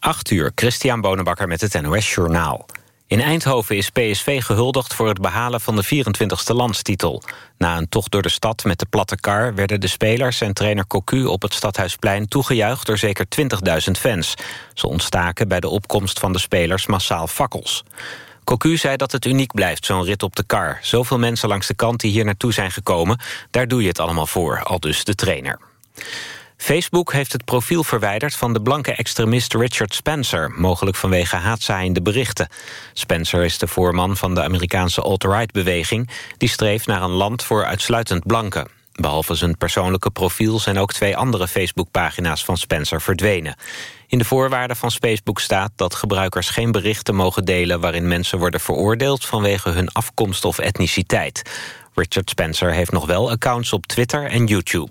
8 uur, Christian Bonenbakker met het NOS Journaal. In Eindhoven is PSV gehuldigd voor het behalen van de 24e landstitel. Na een tocht door de stad met de platte kar... werden de spelers en trainer Cocu op het Stadhuisplein toegejuicht... door zeker 20.000 fans. Ze ontstaken bij de opkomst van de spelers massaal fakkels. Cocu zei dat het uniek blijft, zo'n rit op de kar. Zoveel mensen langs de kant die hier naartoe zijn gekomen... daar doe je het allemaal voor, al dus de trainer. Facebook heeft het profiel verwijderd van de blanke extremist Richard Spencer... mogelijk vanwege haatzaaiende berichten. Spencer is de voorman van de Amerikaanse alt-right-beweging... die streeft naar een land voor uitsluitend blanken. Behalve zijn persoonlijke profiel zijn ook twee andere Facebook-pagina's van Spencer verdwenen. In de voorwaarden van Facebook staat dat gebruikers geen berichten mogen delen... waarin mensen worden veroordeeld vanwege hun afkomst of etniciteit. Richard Spencer heeft nog wel accounts op Twitter en YouTube.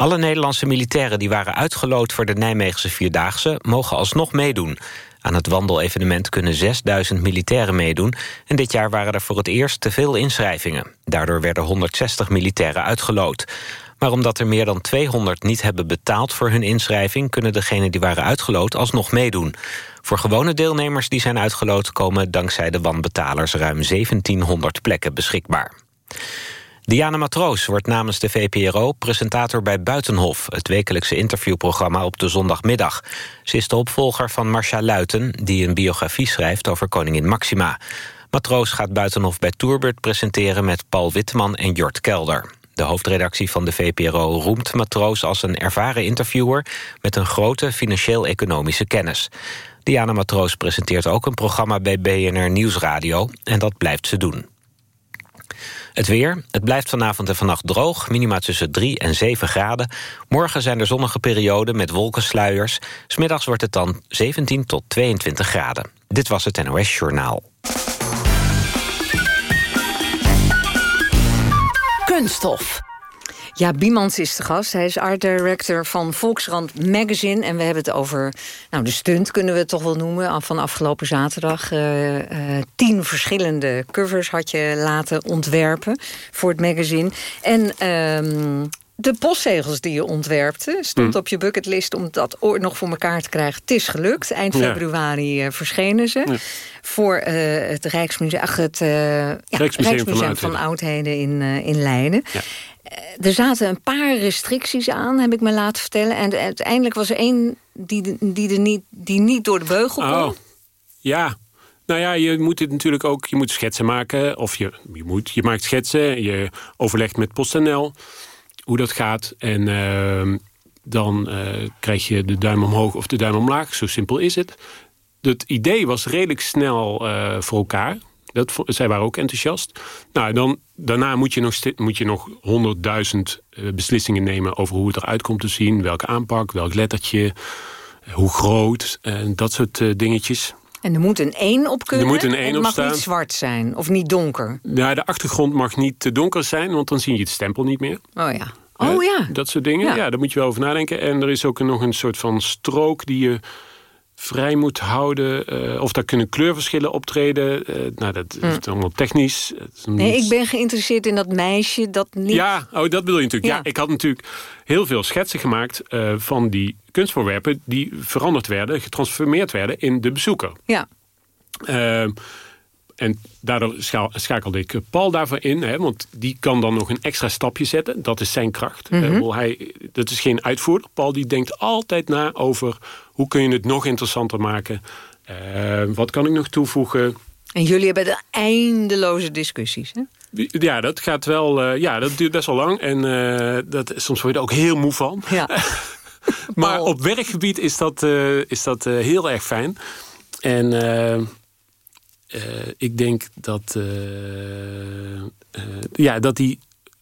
Alle Nederlandse militairen die waren uitgeloot voor de Nijmeegse Vierdaagse... mogen alsnog meedoen. Aan het wandelevenement kunnen 6000 militairen meedoen... en dit jaar waren er voor het eerst te veel inschrijvingen. Daardoor werden 160 militairen uitgeloot. Maar omdat er meer dan 200 niet hebben betaald voor hun inschrijving... kunnen degenen die waren uitgeloot alsnog meedoen. Voor gewone deelnemers die zijn uitgeloot... komen dankzij de wanbetalers ruim 1700 plekken beschikbaar. Diana Matroos wordt namens de VPRO presentator bij Buitenhof... het wekelijkse interviewprogramma op de zondagmiddag. Ze is de opvolger van Marcia Luiten... die een biografie schrijft over koningin Maxima. Matroos gaat Buitenhof bij Tourbert presenteren... met Paul Witteman en Jort Kelder. De hoofdredactie van de VPRO roemt Matroos als een ervaren interviewer... met een grote financieel-economische kennis. Diana Matroos presenteert ook een programma bij BNR Nieuwsradio... en dat blijft ze doen. Het weer. Het blijft vanavond en vannacht droog. Minima tussen 3 en 7 graden. Morgen zijn er zonnige perioden met wolkensluiers. Smiddags wordt het dan 17 tot 22 graden. Dit was het NOS Journaal. Kunststof. Ja, Biemans is de gast. Hij is art director van Volksrand Magazine. En we hebben het over nou, de stunt, kunnen we het toch wel noemen... van afgelopen zaterdag. Uh, uh, tien verschillende covers had je laten ontwerpen voor het magazine. En... Uh, de postzegels die je ontwerpte, stond hm. op je bucketlist om dat ooit nog voor elkaar te krijgen. Het is gelukt. Eind februari uh, verschenen ze. Ja. Voor uh, het Rijksmuseum, ach, het uh, Rijksmuseum, Rijksmuseum, van, van Oudheden in, in Leiden. Eh, er zaten een paar restricties aan, heb ik me laten vertellen. En uiteindelijk was er één die, die, er niet, die niet door de beugel kon. Oh, ja. Nou ja, je moet dit natuurlijk ook, je moet schetsen maken. Of je, je, moet, je maakt schetsen, je overlegt met PostNL hoe dat gaat. En uh, dan uh, krijg je de duim omhoog of de duim omlaag. Zo simpel is het. Het idee was redelijk snel uh, voor elkaar. Dat, zij waren ook enthousiast. Nou, dan, daarna moet je nog, moet je nog honderdduizend uh, beslissingen nemen... over hoe het eruit komt te zien. Welke aanpak, welk lettertje, hoe groot. En dat soort dingetjes. En er moet een 1 op kunnen. Er moet een 1 op mag niet zwart zijn of niet donker. Ja, de achtergrond mag niet te donker zijn, want dan zie je het stempel niet meer. Oh ja. Oh ja. Dat soort dingen. Ja. ja, daar moet je wel over nadenken. En er is ook nog een soort van strook die je vrij moet houden. Uh, of daar kunnen kleurverschillen optreden. Uh, nou, dat is hm. allemaal technisch. Nee, ik ben geïnteresseerd in dat meisje dat niet... Ja, oh, dat bedoel je natuurlijk. Ja. ik had natuurlijk heel veel schetsen gemaakt uh, van die kunstvoorwerpen... die veranderd werden, getransformeerd werden in de bezoeker. Ja. En daardoor schakelde ik Paul daarvoor in. Hè, want die kan dan nog een extra stapje zetten. Dat is zijn kracht. Mm -hmm. hij, dat is geen uitvoerder. Paul die denkt altijd na over... hoe kun je het nog interessanter maken? Uh, wat kan ik nog toevoegen? En jullie hebben de eindeloze discussies, hè? Ja, dat gaat wel. Uh, ja, dat duurt best wel lang. En uh, dat, soms word je er ook heel moe van. Ja. maar op werkgebied is dat, is dat heel erg fijn. En uh, ik denk dat, uh, uh, ja, dat hij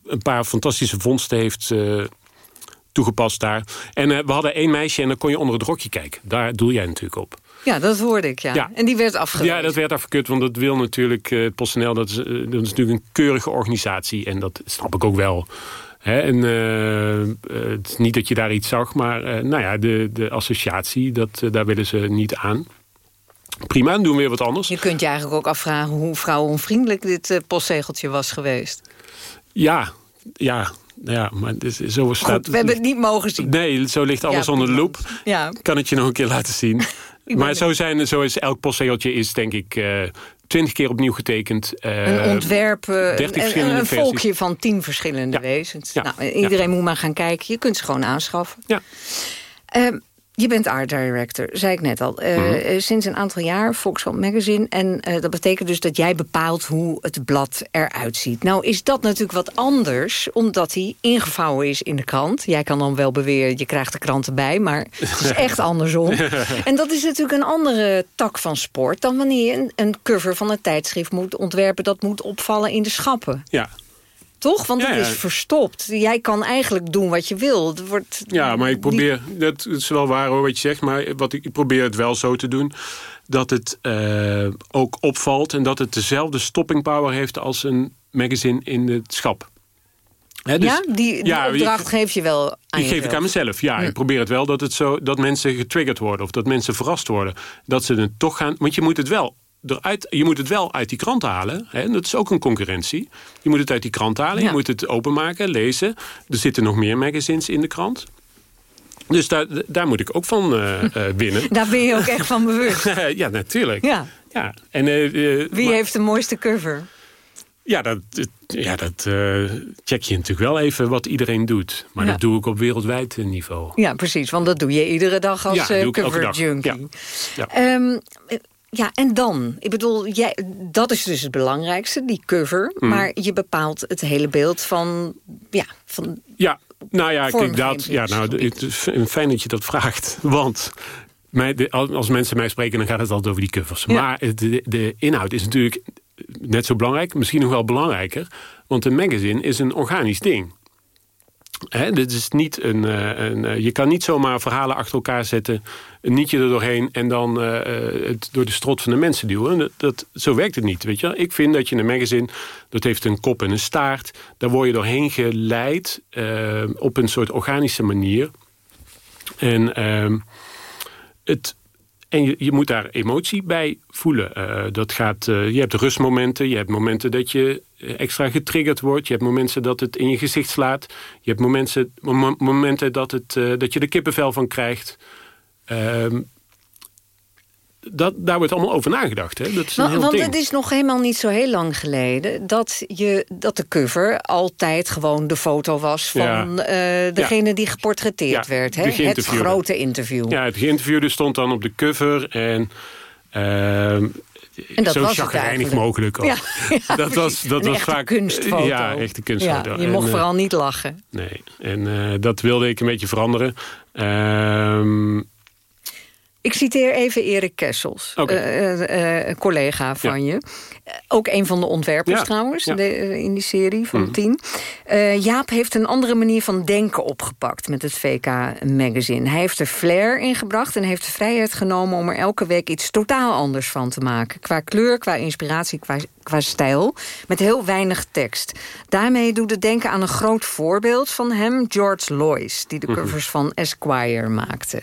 een paar fantastische vondsten heeft toegepast daar. En we hadden één meisje en dan kon je onder het rokje kijken. Daar doe jij natuurlijk op. Ja, dat hoorde ik, ja. ja. En die werd afgekeurd. Ja, dat werd afgekeurd, want dat wil natuurlijk het PostNL. Dat is, dat is natuurlijk een keurige organisatie. En dat snap ik ook wel. en, het is niet dat je daar iets zag, maar nou ja, de, de associatie, dat, daar willen ze niet aan. Prima, dan doen we weer wat anders. Je kunt je eigenlijk ook afvragen hoe vrouwenvriendelijk dit uh, postzegeltje was geweest. Ja, ja. ja, maar dit, zo staat... Goed, we hebben het niet mogen zien. Nee, zo ligt alles Ja, onder de loep. Ja. Kan het je nog een keer laten zien. maar zo, zijn, zo is elk postzegeltje is denk ik eh, twintig keer opnieuw getekend. Eh, Een ontwerp, eh, 30 een, een volkje van tien verschillende Ja. wezens. Ja. Nou, iedereen moet maar gaan kijken. Je kunt ze gewoon aanschaffen. Ja. Ehm, je bent art director, zei ik net al. Eh, Mhm. eh, sinds een aantal jaar, Volkskrant Magazine. En eh, dat betekent dus dat jij bepaalt hoe het blad eruit ziet. Nou is dat natuurlijk wat echt omdat hij ingevouwen is in de krant. Jij kan dan wel beweren, je krijgt de krant erbij... maar het is echt andersom. En dat is natuurlijk een andere tak van sport... dan wanneer je een, een cover van een tijdschrift moet ontwerpen... dat moet opvallen in de schappen. Ja. Toch? Want het ja. is verstopt. Jij kan eigenlijk doen wat je wil. Het wordt ja, maar ik probeer... Dat is wel waar hoor, wat je zegt. Maar wat ik, ik probeer het wel zo te doen... dat het eh, ook opvalt... en dat het dezelfde stopping power heeft... als een magazine in het schap. Dus- ja, die, die ja, opdracht geef je wel aan Die geef ik aan mezelf. Ja, ik probeer het wel dat, het zo, dat mensen getriggerd worden. Of dat mensen verrast worden. Dat ze het toch gaan... Want je moet het wel, eruit, je moet het wel uit die krant halen. Hè? Dat is ook een concurrentie. Je moet het uit die krant halen. Ja. Je moet het openmaken, lezen. Er zitten nog meer magazines in de krant. Dus daar, daar moet ik ook van eh, winnen. Daar ben je ook echt van bewust. ja, natuurlijk. Ja. Ja, en, eh, Wie maar- heeft de mooiste cover? ja, dat, ja, dat check je natuurlijk wel even wat iedereen doet. Maar Ja. dat doe ik op wereldwijd niveau. Ja, precies. Want dat doe je iedere dag als Ja, cover junkie. Ja. Ja. Ja, en dan? Ik bedoel, jij, dat is dus het belangrijkste, die cover. Mm. Maar je bepaalt het hele beeld van... Ja, van Ja, nou ja, kijk, dat, ja, nou, het is fijn dat je dat vraagt. Want mij, als mensen mij spreken, dan gaat het altijd over die covers. Ja. Maar de, de inhoud is natuurlijk net zo belangrijk, misschien nog wel belangrijker. Want een magazine is een organisch ding. Dit is niet een, eh, een, eh, je kan niet zomaar verhalen achter elkaar zetten, een nietje er doorheen en dan eh, het door de strot van de mensen duwen. Dat, zo werkt het niet. Weet je? Ik vind dat je een magazine, dat heeft een kop en een staart, daar word je doorheen geleid op een soort organische manier. En, ehm, het, en je, je moet daar emotie bij voelen. Dat gaat, je hebt rustmomenten, je hebt momenten dat je extra getriggerd wordt. Je hebt momenten dat het in je gezicht slaat. Je hebt momenten, mom- momenten dat, het, eh, dat je er kippenvel van krijgt. Ehm, dat, daar wordt allemaal over nagedacht. Hè? Dat is een Want, ding. het is nog helemaal niet zo heel lang geleden... dat, je, dat de cover altijd gewoon de foto was van Ja. eh, degene die geportretteerd Ja, werd. Hè? de Het grote interview. Ja, het geïnterviewde stond dan op de cover. En, ehm, En dat zo was het chagrijnig mogelijk ook. Ja, ja, dat was, dat was vaak kunstfoto. Ja, echte kunstfoto. Ja, je mocht eh, vooral niet lachen. Nee, en eh, dat wilde ik een beetje veranderen. Ehm, Ik citeer even Erik Kessels, Oké. eh, eh, een collega van je. Eh, Ook een van de ontwerpers Ja, trouwens, ja. de- eh, in die serie van Mhm. tien. Eh, Jaap heeft een andere manier van denken opgepakt met het VK-magazine. Hij heeft er flair ingebracht en heeft de vrijheid genomen... om er elke week iets totaal anders van te maken. Qua kleur, qua inspiratie, qua, qua stijl. Met heel weinig tekst. Daarmee doet het denken aan een groot voorbeeld van hem... George Lois, die de Mhm. covers van Esquire maakte.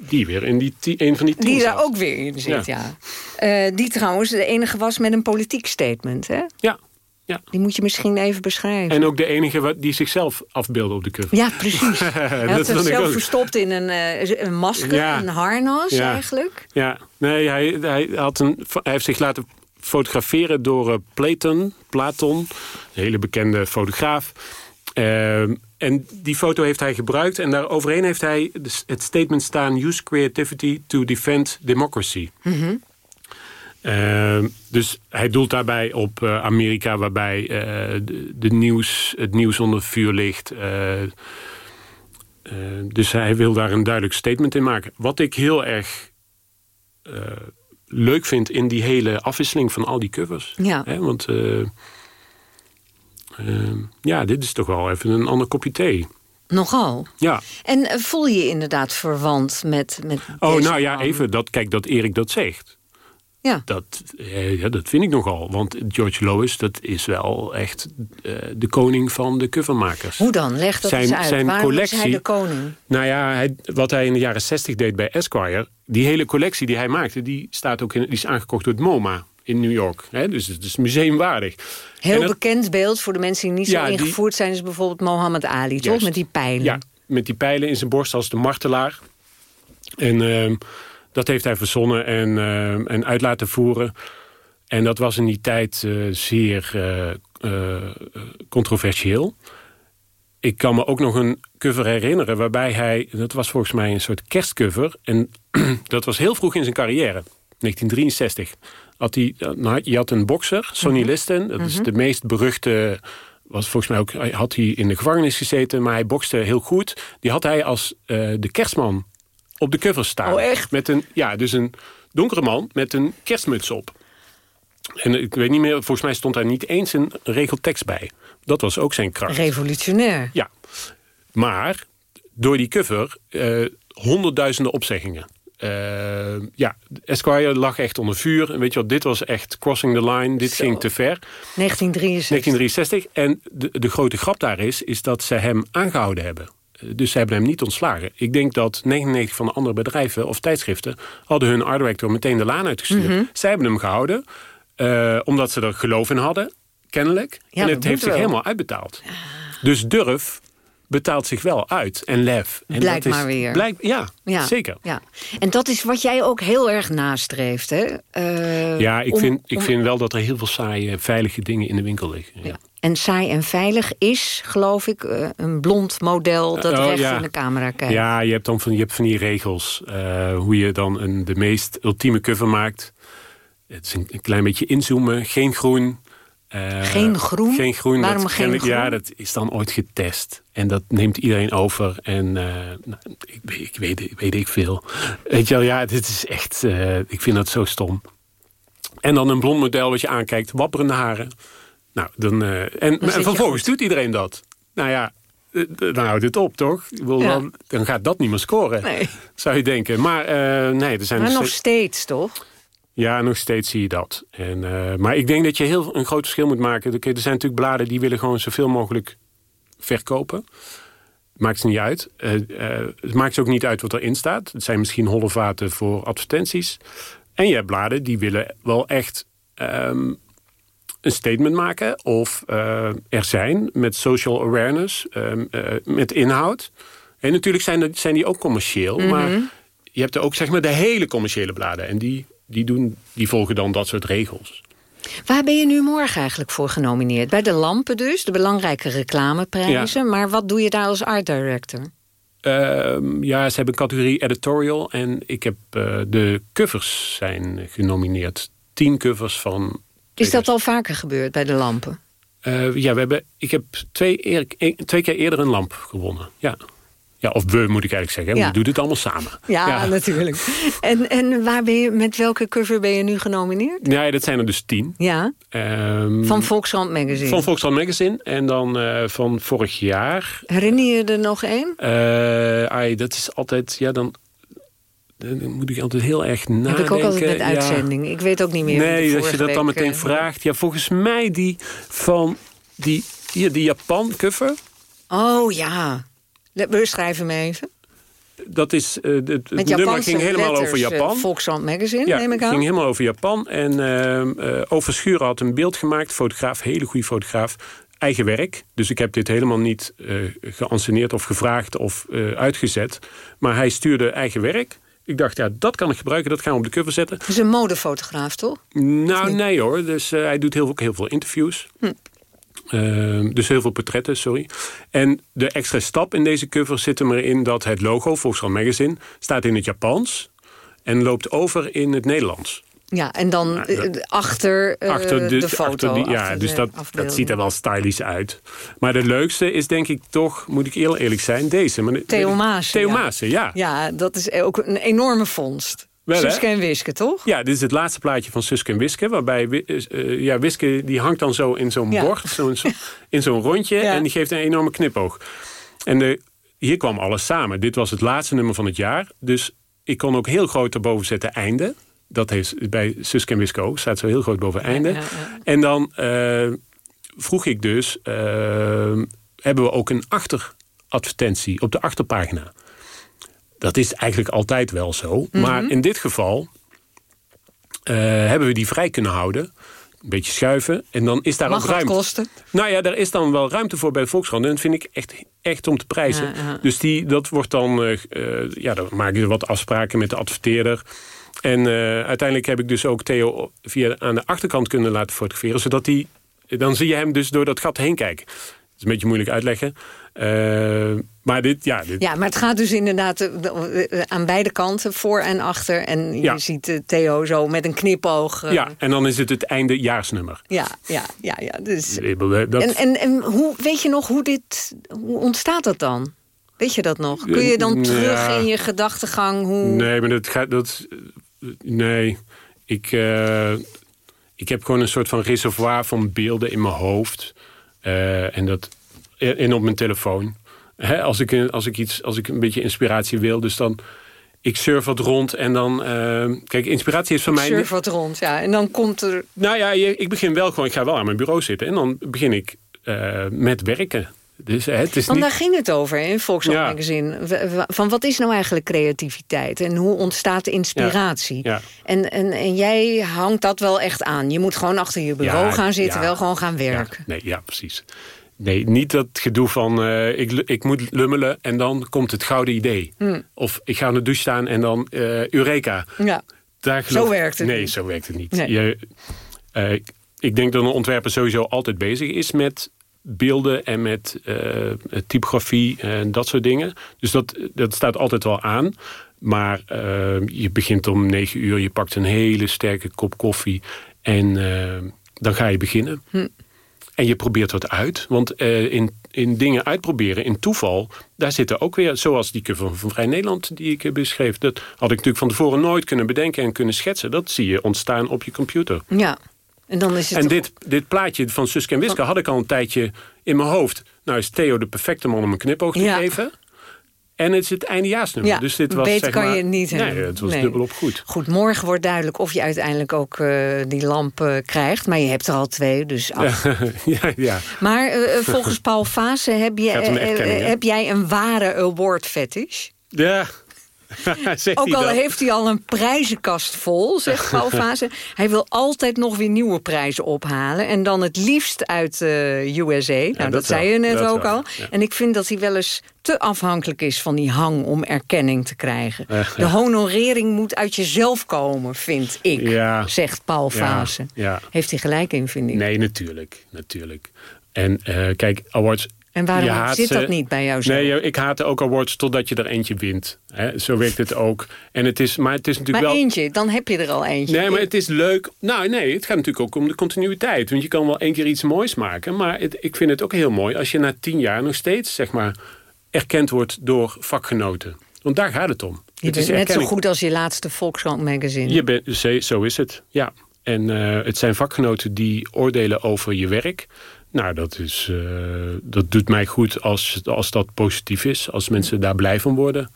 Die weer in die, een van die tien Die daar ook weer in zit, ja. Ja. Eh, die trouwens de enige was met een politiek statement, hè? Ja, ja. Die moet je misschien even beschrijven. En ook de enige wat, die zichzelf afbeelde op de cover. Ja, precies. Hij had zichzelf verstopt in een, eh, een masker, Ja. een harnas Ja. eigenlijk. Ja, nee, hij, hij, had een, hij heeft zich laten fotograferen door eh, Platon, Platon, een hele bekende fotograaf. Ehm, en die foto heeft hij gebruikt en daar overheen heeft hij het statement staan... use creativity to defend democracy. Ehm, dus hij doelt daarbij op eh, Amerika... waarbij eh, de, de nieuws, het nieuws onder vuur ligt... eh, dus hij wil daar een duidelijk statement in maken. Wat ik heel erg leuk vind in die hele afwisseling van al die covers. Ja. Hè, want eh, eh, ja, dit is toch wel even een ander kopje thee. Nogal. Ja. En eh, voel je je inderdaad verwant met, met Oh, deze nou ja, man? even dat, kijk dat Erik dat zegt. Ja. Dat, eh, ja, dat vind ik nogal. Want George Lois, dat is wel echt eh, de koning van de covermakers. Hoe dan? Leg dat Zijn- eens uit. zijn Waarom is hij collectie- de koning? Nou ja, hij, wat hij in de jaren 60 deed bij Esquire... die hele collectie die hij maakte, die, staat ook in, die is aangekocht door het MoMA in New York. Hè? Dus het is museumwaardig. Heel bekend beeld voor de mensen die niet Ja, zo die- ingevoerd zijn... is bijvoorbeeld Mohammed Ali, toch? Met die pijlen. Ja, met die pijlen in zijn borst als de martelaar. En ehm, dat heeft hij verzonnen en, ehm, en uit laten voeren. En dat was in die tijd eh, zeer eh, eh, controversieel. Ik kan me ook nog een cover herinneren waarbij hij... dat was volgens mij een soort kerstcover. En dat was heel vroeg in zijn carrière. 1963. Had hij, eh, nou, je had een bokser, Sonny Liston. Dat is de meest beruchte... Was volgens mij ook, had hij in de gevangenis gezeten, maar hij bokste heel goed. Die had hij als eh, de kerstman op de cover staan. Oh, echt? Met een, ja, dus een donkere man met een kerstmuts op. En ik weet niet meer, volgens mij stond daar niet eens een regel tekst bij. Dat was ook zijn kracht. Revolutionair. Ja, maar door die cover eh, honderdduizenden opzeggingen. Eh, ja, Esquire lag echt onder vuur. En weet je wat, dit was echt crossing the line. Dit Zo. ging te ver. 1963. 1963. En de, de grote grap daar is, is dat ze hem aangehouden hebben. Eh, Dus ze hebben hem niet ontslagen. Ik denk dat 99 van de andere bedrijven of tijdschriften... hadden hun art director meteen de laan uitgestuurd. Mhm. Zij hebben hem gehouden, eh, omdat ze er geloof in hadden, kennelijk. Ja, en het heeft zich wel. helemaal uitbetaald. Dus durf betaalt zich wel uit. En lef. En Blijkt dat is, maar weer. Ja, Ja, zeker. Ja. En dat is wat jij ook heel erg nastreeft, hè? Eh, Ja, ik, om- vind, ik om- vind wel dat er heel veel saaie, veilige dingen in de winkel liggen. Ja. Ja. En saai en veilig is, geloof ik, eh, een blond model dat Oh, recht ja. in de camera kijkt. Ja, je hebt dan van, je hebt van die regels. eh, hoe je dan een, de meest ultieme cover maakt. Het is een, een klein beetje inzoomen. Geen groen. Eh, Geen groen? Geen groen. Waarom dat, geen kennelijk- Ja, groen? dat is dan ooit getest. En dat neemt iedereen over. En eh, nou, ik, weet- ik weet, ik weet ik veel. Weet je wel, ja, dit is echt... eh, ik vind dat zo stom. En dan een blond model wat je aankijkt. Wapperende haren. Nou, dan, en, en vervolgens doet iedereen dat. Nou ja, dan houdt het op, toch? Ja. dan, dan gaat dat niet meer scoren. Nee. Zou je denken. Maar nee, er zijn Maar dus nog steeds, toch? Ja, nog steeds zie je dat. En, eh, maar ik denk dat je heel een groot verschil moet maken. Er zijn natuurlijk bladen die willen gewoon zoveel mogelijk verkopen. Maakt ze niet uit. Eh, eh, het maakt ze ook niet uit wat erin staat. Het zijn misschien holle vaten voor advertenties. En je hebt bladen die willen wel echt ehm, een statement maken. Of er zijn met social awareness, ehm, eh, met inhoud. En natuurlijk zijn, er- zijn die ook commercieel. Maar je hebt er ook zeg maar de hele commerciële bladen. En die, die, doen, die volgen dan dat soort regels. Waar ben je nu morgen eigenlijk voor genomineerd? Bij de Lampen dus, de belangrijke reclameprijzen. Maar wat doe je daar als art director? Ehm, ja, ze hebben een categorie editorial. En ik heb eh, de covers zijn genomineerd. Tien covers van... Is dat al vaker gebeurd bij de Lampen? Eh, ja, we hebben, ik heb twee, eer- twee keer eerder een lamp gewonnen. Ja. Ja, of we moet ik eigenlijk zeggen. Ja. We doen het allemaal samen. Ja, natuurlijk. En, en waar ben je, met welke cover ben je nu genomineerd? Ja, dat zijn er dus tien. Ja, Ehm, van Volkskrant Magazine. van Volkskrant Magazine. En dan eh, van vorig jaar. Herinner je er nog één? Eh, ai, dat is altijd... Ja, dan, dan moet ik altijd heel erg nadenken. Heb ik ook altijd met Ja. uitzending. Ik weet ook niet meer. Nee, als je dat dan meteen eh, vraagt. Ja, volgens mij die van die, hier, die Japan cover. Oh ja. Le- Beschrijf hem even. Dat is, eh, het, nummer Japanse ging helemaal letters, over Japan. Volkskrant Magazine, ja, neem ik het ging aan. helemaal over Japan. En ehm eh Overschuren had een beeld gemaakt. Fotograaf, hele goede fotograaf. Eigen werk. Dus ik heb dit helemaal niet geanceneerd of gevraagd of uitgezet. Maar hij stuurde eigen werk. Ik dacht, ja, dat kan ik gebruiken. Dat gaan we op de cover zetten. Is een modefotograaf, toch? Nou, nee hoor. Dus hij doet heel, ook heel veel interviews. Ehm, dus heel veel portretten, sorry. En de extra stap in deze cover zit er maar in dat het logo, Volkskrant Magazine, staat in het Japans en loopt over in het Nederlands. Ja, en dan eh, dat- achter, eh, achter de, de, foto. achter die- ja, achter dus dat, dat ziet er wel stylish uit. Maar de leukste is denk ik toch, moet ik heel eerlijk zijn, deze. Theo Maassen, Theo ja. Maassen, ja. Ja, dat is ook een enorme vondst. Wel? Suske en Wiske, toch? Ja, dit is het laatste plaatje van Suske en Wiske. Waarbij eh, ja, Wiske die hangt dan zo in zo'n Ja. bord, zo, zo- in zo'n rondje. Ja. En die geeft een enorme knipoog. En de, hier kwam alles samen. Dit was het laatste nummer van het jaar. Dus ik kon ook heel groot erboven zetten einde. Dat heeft bij Suske en Wiske ook. Staat zo heel groot boven einde. ja. En dan eh, vroeg ik dus... eh, hebben we ook een achteradvertentie op de achterpagina? Dat is eigenlijk altijd wel zo. Mhm. Maar in dit geval hebben we die vrij kunnen houden een beetje schuiven. En dan is daar Mag ook ruimte. kosten? Nou ja, daar is dan wel ruimte voor bij de Volkskrant. En dat vind ik echt, echt om te prijzen. Dus die, dat wordt dan... Uh, ja, dan maak je wat afspraken met de adverteerder. En uh, uiteindelijk heb ik dus ook Theo via aan de achterkant kunnen laten fotograferen. Zodat hij... Dan zie je hem dus door dat gat heen kijken. Dat is een beetje moeilijk uitleggen. Uh, maar dit, ja... Dit... Ja, maar het gaat dus inderdaad uh, aan beide kanten, voor en achter. En je ja. ziet Theo zo met een knipoog. Ja, en dan is het het eindejaarsnummer. Ja, ja, ja. ja dus... Dat... En, en, en hoe, weet je nog hoe dit... Hoe ontstaat dat dan? Weet je dat nog? Kun je dan terug ja. in je gedachtegang? Hoe... Nee, maar dat gaat... Dat, nee, ik... ik heb gewoon een soort van reservoir van beelden in mijn hoofd. en dat en op mijn telefoon. als, ik, als, ik iets, als ik een beetje inspiratie wil, dus dan... Ik surf wat rond en dan... Uh, kijk, inspiratie is van ik mij... surf wat rond, ja. En dan komt er... Nou ja, ik begin wel gewoon... Ik ga wel aan mijn bureau zitten. En dan begin ik uh, met werken. Dus, het is Want niet... daar ging het over in Volkswagen ja. Magazine. Van wat is nou eigenlijk creativiteit? En hoe ontstaat de inspiratie? Ja. Ja. En, en, en jij hangt dat wel echt aan. Je moet gewoon achter je bureau gaan zitten. Wel gewoon gaan werken. Nee, ja, precies. Nee, niet dat gedoe van uh, ik, ik moet lummelen en dan komt het gouden idee. Hmm. Of ik ga aan de douche staan en dan uh, Eureka. Ja. Daar geloof... Zo werkt het Nee, niet. zo werkt het niet. Nee. Je, uh, ik denk dat een ontwerper sowieso altijd bezig is met beelden en met typografie en dat soort dingen. Dus dat, dat staat altijd wel aan. Maar je begint om negen uur, je pakt een hele sterke kop koffie en dan ga je beginnen. Hm. En je probeert wat uit. Want uh, in, in dingen uitproberen, in toeval... daar zitten ook weer, zoals die cover van Vrij Nederland... die ik beschreef. Dat had ik natuurlijk van tevoren nooit kunnen bedenken... en kunnen schetsen. Dat zie je ontstaan op je computer. Ja. En, dan is het en dit, dit plaatje van Suske en Wiske had ik al een tijdje in mijn hoofd. Nou is Theo de perfecte man om een knipoog te Ja. geven. En het is het eindejaarsnummer. Ja, dus dit was, beter zeg kan maar, je niet Nee, hebben. het was Nee. dubbel op goed. Goed, morgen wordt duidelijk of je uiteindelijk ook eh, die lamp eh, krijgt. Maar je hebt er al twee, dus af. ja, ja. Maar eh, volgens Paul Fase heb, je, heb jij een ware award fetish. ja. Ook al heeft hij al een prijzenkast vol, zegt Paul Fase. Hij wil altijd nog weer nieuwe prijzen ophalen. En dan het liefst uit eh USA. Nou, dat, dat zei je net Dat ook wel, al. ja. En ik vind dat hij wel eens te afhankelijk is van die hang om erkenning te krijgen. De honorering moet uit jezelf komen, vind ik, Ja. zegt Paul ja. Heeft hij gelijk in, vind ik. Nee, natuurlijk. natuurlijk. En eh, kijk, awards... En waarom haat zit dat niet bij jou zo? Nee, ik haat ook awards totdat je er eentje wint. Hè, zo werkt het ook. En het is, maar het is natuurlijk maar wel... eentje, dan heb je er al eentje. Nee, maar het is leuk. Nou, nee, het gaat natuurlijk ook om de continuïteit. Want je kan wel één keer iets moois maken. Maar het- ik vind het ook heel mooi als je na tien jaar nog steeds, zeg maar, erkend wordt door vakgenoten. Want daar gaat het om. je het is net zo goed als je laatste Volkskrant magazine. Je bent, zo- zo is het, ja. En eh, het zijn vakgenoten die oordelen over je werk. Nou, dat, is, eh, dat doet mij goed als, als dat positief is. Als mensen daar blij van worden.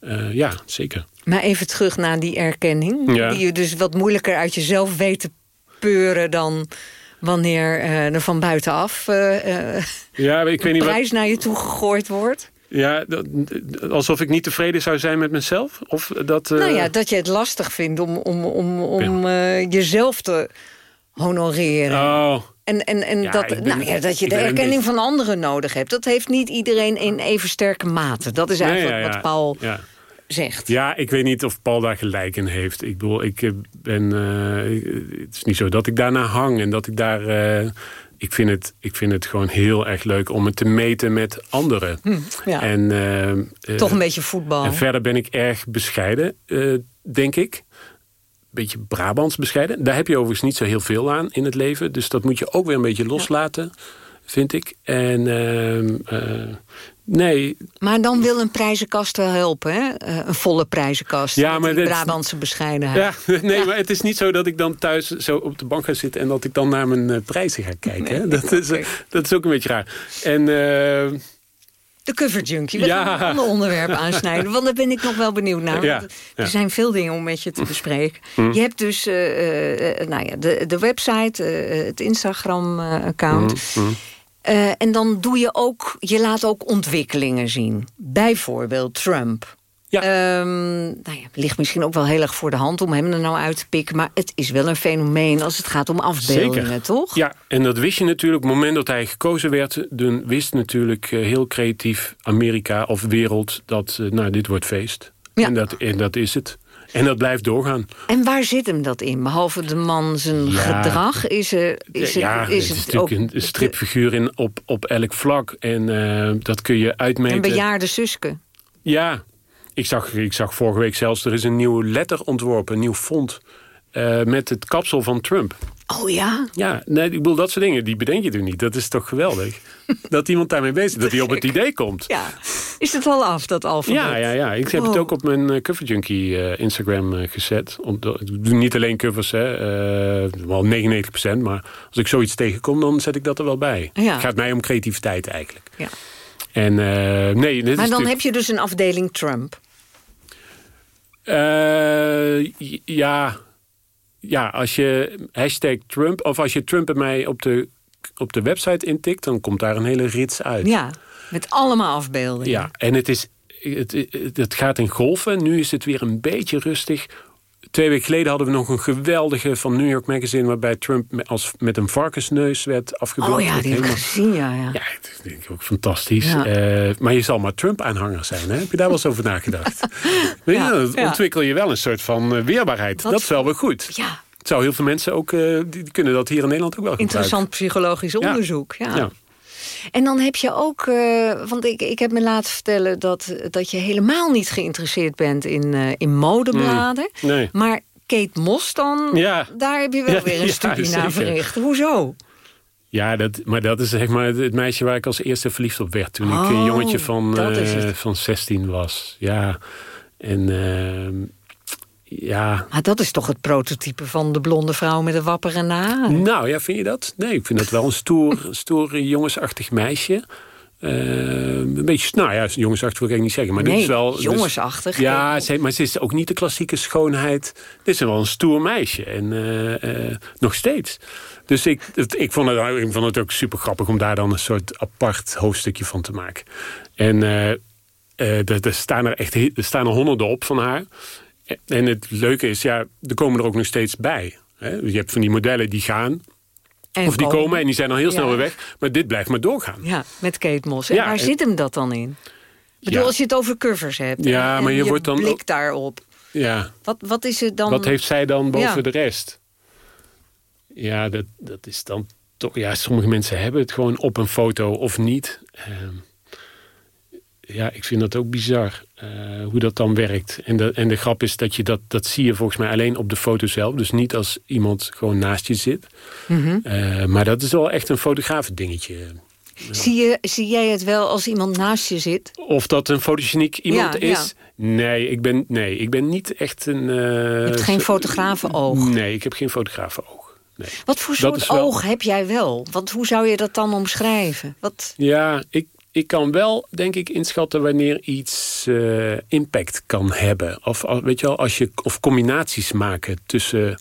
Eh, ja, zeker. Maar even terug naar die erkenning. Ja. Die je dus wat moeilijker uit jezelf weet te peuren... dan wanneer eh, er van buitenaf Ja, ik weet niet wat... prijs naar je toe gegooid wordt. Ja, dat, alsof ik niet tevreden zou zijn met mezelf? Of dat, Nou ja, dat je het lastig vindt om, om, om, om jezelf te honoreren. Oh, En, en, en Ja, dat, ben- nou ja, dat je de erkenning van anderen nodig hebt. Dat heeft niet iedereen in even sterke mate. Dat is eigenlijk ja, wat Paul zegt. ja, ik weet niet of Paul daar gelijk in heeft. Ik bedoel, ik eh, ben... eh, het is niet zo dat ik daarna hang en dat ik daar... eh, ik, vind het, ik vind het gewoon heel erg leuk om het te meten met anderen. Hm, ja. En, Toch een beetje voetbal. En verder ben ik erg bescheiden, denk ik. Beetje Brabants bescheiden. Daar heb je overigens niet zo heel veel aan in het leven. Dus dat moet je ook weer een beetje loslaten, vind ik. En ehm, eh, nee, Maar dan wil een prijzenkast wel helpen, hè? Eh, een volle prijzenkast. Ja, maar dit- Brabantse bescheidenheid. ja, nee maar het is niet zo dat ik dan thuis zo op de bank ga zitten... en dat ik dan naar mijn eh, prijzen ga kijken. hè. Dat, is, dat is ook een beetje raar. En De cover junkie. We Ja. gaan een ander onderwerp aansnijden. Want daar ben ik nog wel benieuwd naar. Ja. Er zijn veel dingen om met je te bespreken. Hm. Je hebt dus eh, nou ja, de, de website, eh, het Instagram-account. Hm, en dan doe je ook, je laat ook ontwikkelingen zien. Bijvoorbeeld Trump. Ja. Ehm, nou ja, ligt misschien ook wel heel erg voor de hand om hem er nou uit te pikken. Maar het is wel een fenomeen als het gaat om afbeeldingen, Zeker. toch? Ja, en dat wist je natuurlijk. Op het moment dat hij gekozen werd... dan wist natuurlijk eh, heel creatief Amerika of wereld... dat eh, nou, dit wordt feest. Ja. En, dat, en dat is het. En dat blijft doorgaan. En waar zit hem dat in? Behalve de man zijn Ja. gedrag, is, er, is, ja, het, is het is het ook natuurlijk een stripfiguur in, op, op elk vlak. En eh, dat kun je uitmeten. een bejaarde Suske? Ja, ik zag, ik zag vorige week zelfs... er is een nieuw letter ontworpen, een nieuw font... eh, met het kapsel van Trump. Oh ja? Ja, nee, ik bedoel, dat soort dingen, die bedenk je toch niet? Dat is toch geweldig? dat iemand daarmee bezig is, dat hij op het idee komt. Ja. Is het al af, dat alfabet? Ja, ja, ja. Ik heb het Oh. ook op mijn eh, Cover Junkie eh, Instagram gezet. Om, ik doe niet alleen covers, hè. wel 99%. Maar als ik zoiets tegenkom, dan zet ik dat er wel bij. Ja. Het gaat mij om creativiteit eigenlijk. Ja. En eh, nee, dit Maar dan heb je dus een afdeling Trump. Eh, ja, ja, als je hashtag Trump... of als je Trump bij mij op de, op de website intikt... dan komt daar een hele rits uit. Ja, met allemaal afbeeldingen. Ja, en het, is, het, het gaat in golven. Nu is het weer een beetje rustig. Twee weken geleden hadden we nog een geweldige van New York Magazine... waarbij Trump met, als, met een varkensneus werd afgebeeld. Oh ja, die heb ik gezien, ja. ja. Ja, dat is denk ik ook fantastisch. Ja. Eh, maar je zal maar Trump-aanhanger zijn, hè? Heb je daar wel eens over nagedacht? Ja, Ja, dan ontwikkel je wel een soort van eh, weerbaarheid. Wat Dat is wel weer goed. Ja, Het zou heel veel mensen ook... eh, die kunnen dat hier in Nederland ook wel gebruiken. interessant psychologisch onderzoek. Ja. En dan heb je ook, eh, want ik, ik heb me laten vertellen dat, dat je helemaal niet geïnteresseerd bent in, eh, in modebladen. Nee. Maar Kate Moss dan, Ja. daar heb je wel Ja, weer een ja, studie naar verricht. Hoezo? Ja, dat, maar dat is zeg maar het meisje waar ik als eerste verliefd op werd. Toen ik Oh, een jongetje van, eh, van 16 was. Ja, en ehm, ja... Maar dat is toch het prototype van de blonde vrouw met een wappere na? Nou ja, vind je dat? Nee, ik vind dat wel een stoer, stoer jongensachtig meisje. Eh, een beetje, nou ja, jongensachtig wil ik niet zeggen. Maar dit Nee, is wel, dus- jongensachtig. ja, ze, maar ze is ook niet de klassieke schoonheid. Dit is wel een stoer meisje. En eh, eh, nog steeds. Dus ik, het, ik, vond het, ik vond het ook super grappig om daar dan een soort apart hoofdstukje van te maken. En er, staan er echt er staan er honderden op van haar. En het leuke is, ja, er komen er ook nog steeds bij. Hè? Je hebt van die modellen die gaan, En of die komen en die zijn dan heel snel Ja. weer weg. Maar dit blijft maar doorgaan. Ja, met Kate Moss. En Ja, waar en- zit hem dat dan in? Ik bedoel, Ja. als je het over covers hebt. Ja, maar je wordt dan blik daarop. Ja, Wat, wat is het dan? wat heeft zij dan boven de rest? Ja, dat, dat is dan toch... Ja, sommige mensen hebben het gewoon op een foto of niet. Ehm, ja, ik vind dat ook bizar eh, hoe dat dan werkt. En de, en de grap is dat je dat, dat zie je volgens mij alleen op de foto zelf. Dus niet als iemand gewoon naast je zit. Mhm. Eh, maar dat is wel echt een fotograaf dingetje. Zie, je, zie jij het wel als iemand naast je zit? Of dat een fotogeniek iemand Ja, is? Nee, ik ben, nee, ik ben niet echt een... eh, Je hebt geen fotografenoog. Nee, ik heb geen fotografenoog. Nee. Wat voor soort wel- oog heb jij wel? Want hoe zou je dat dan omschrijven? Wat, Ja, ik, ik kan wel, denk ik, inschatten wanneer iets eh, impact kan hebben. Of weet je wel, als je of combinaties maken tussen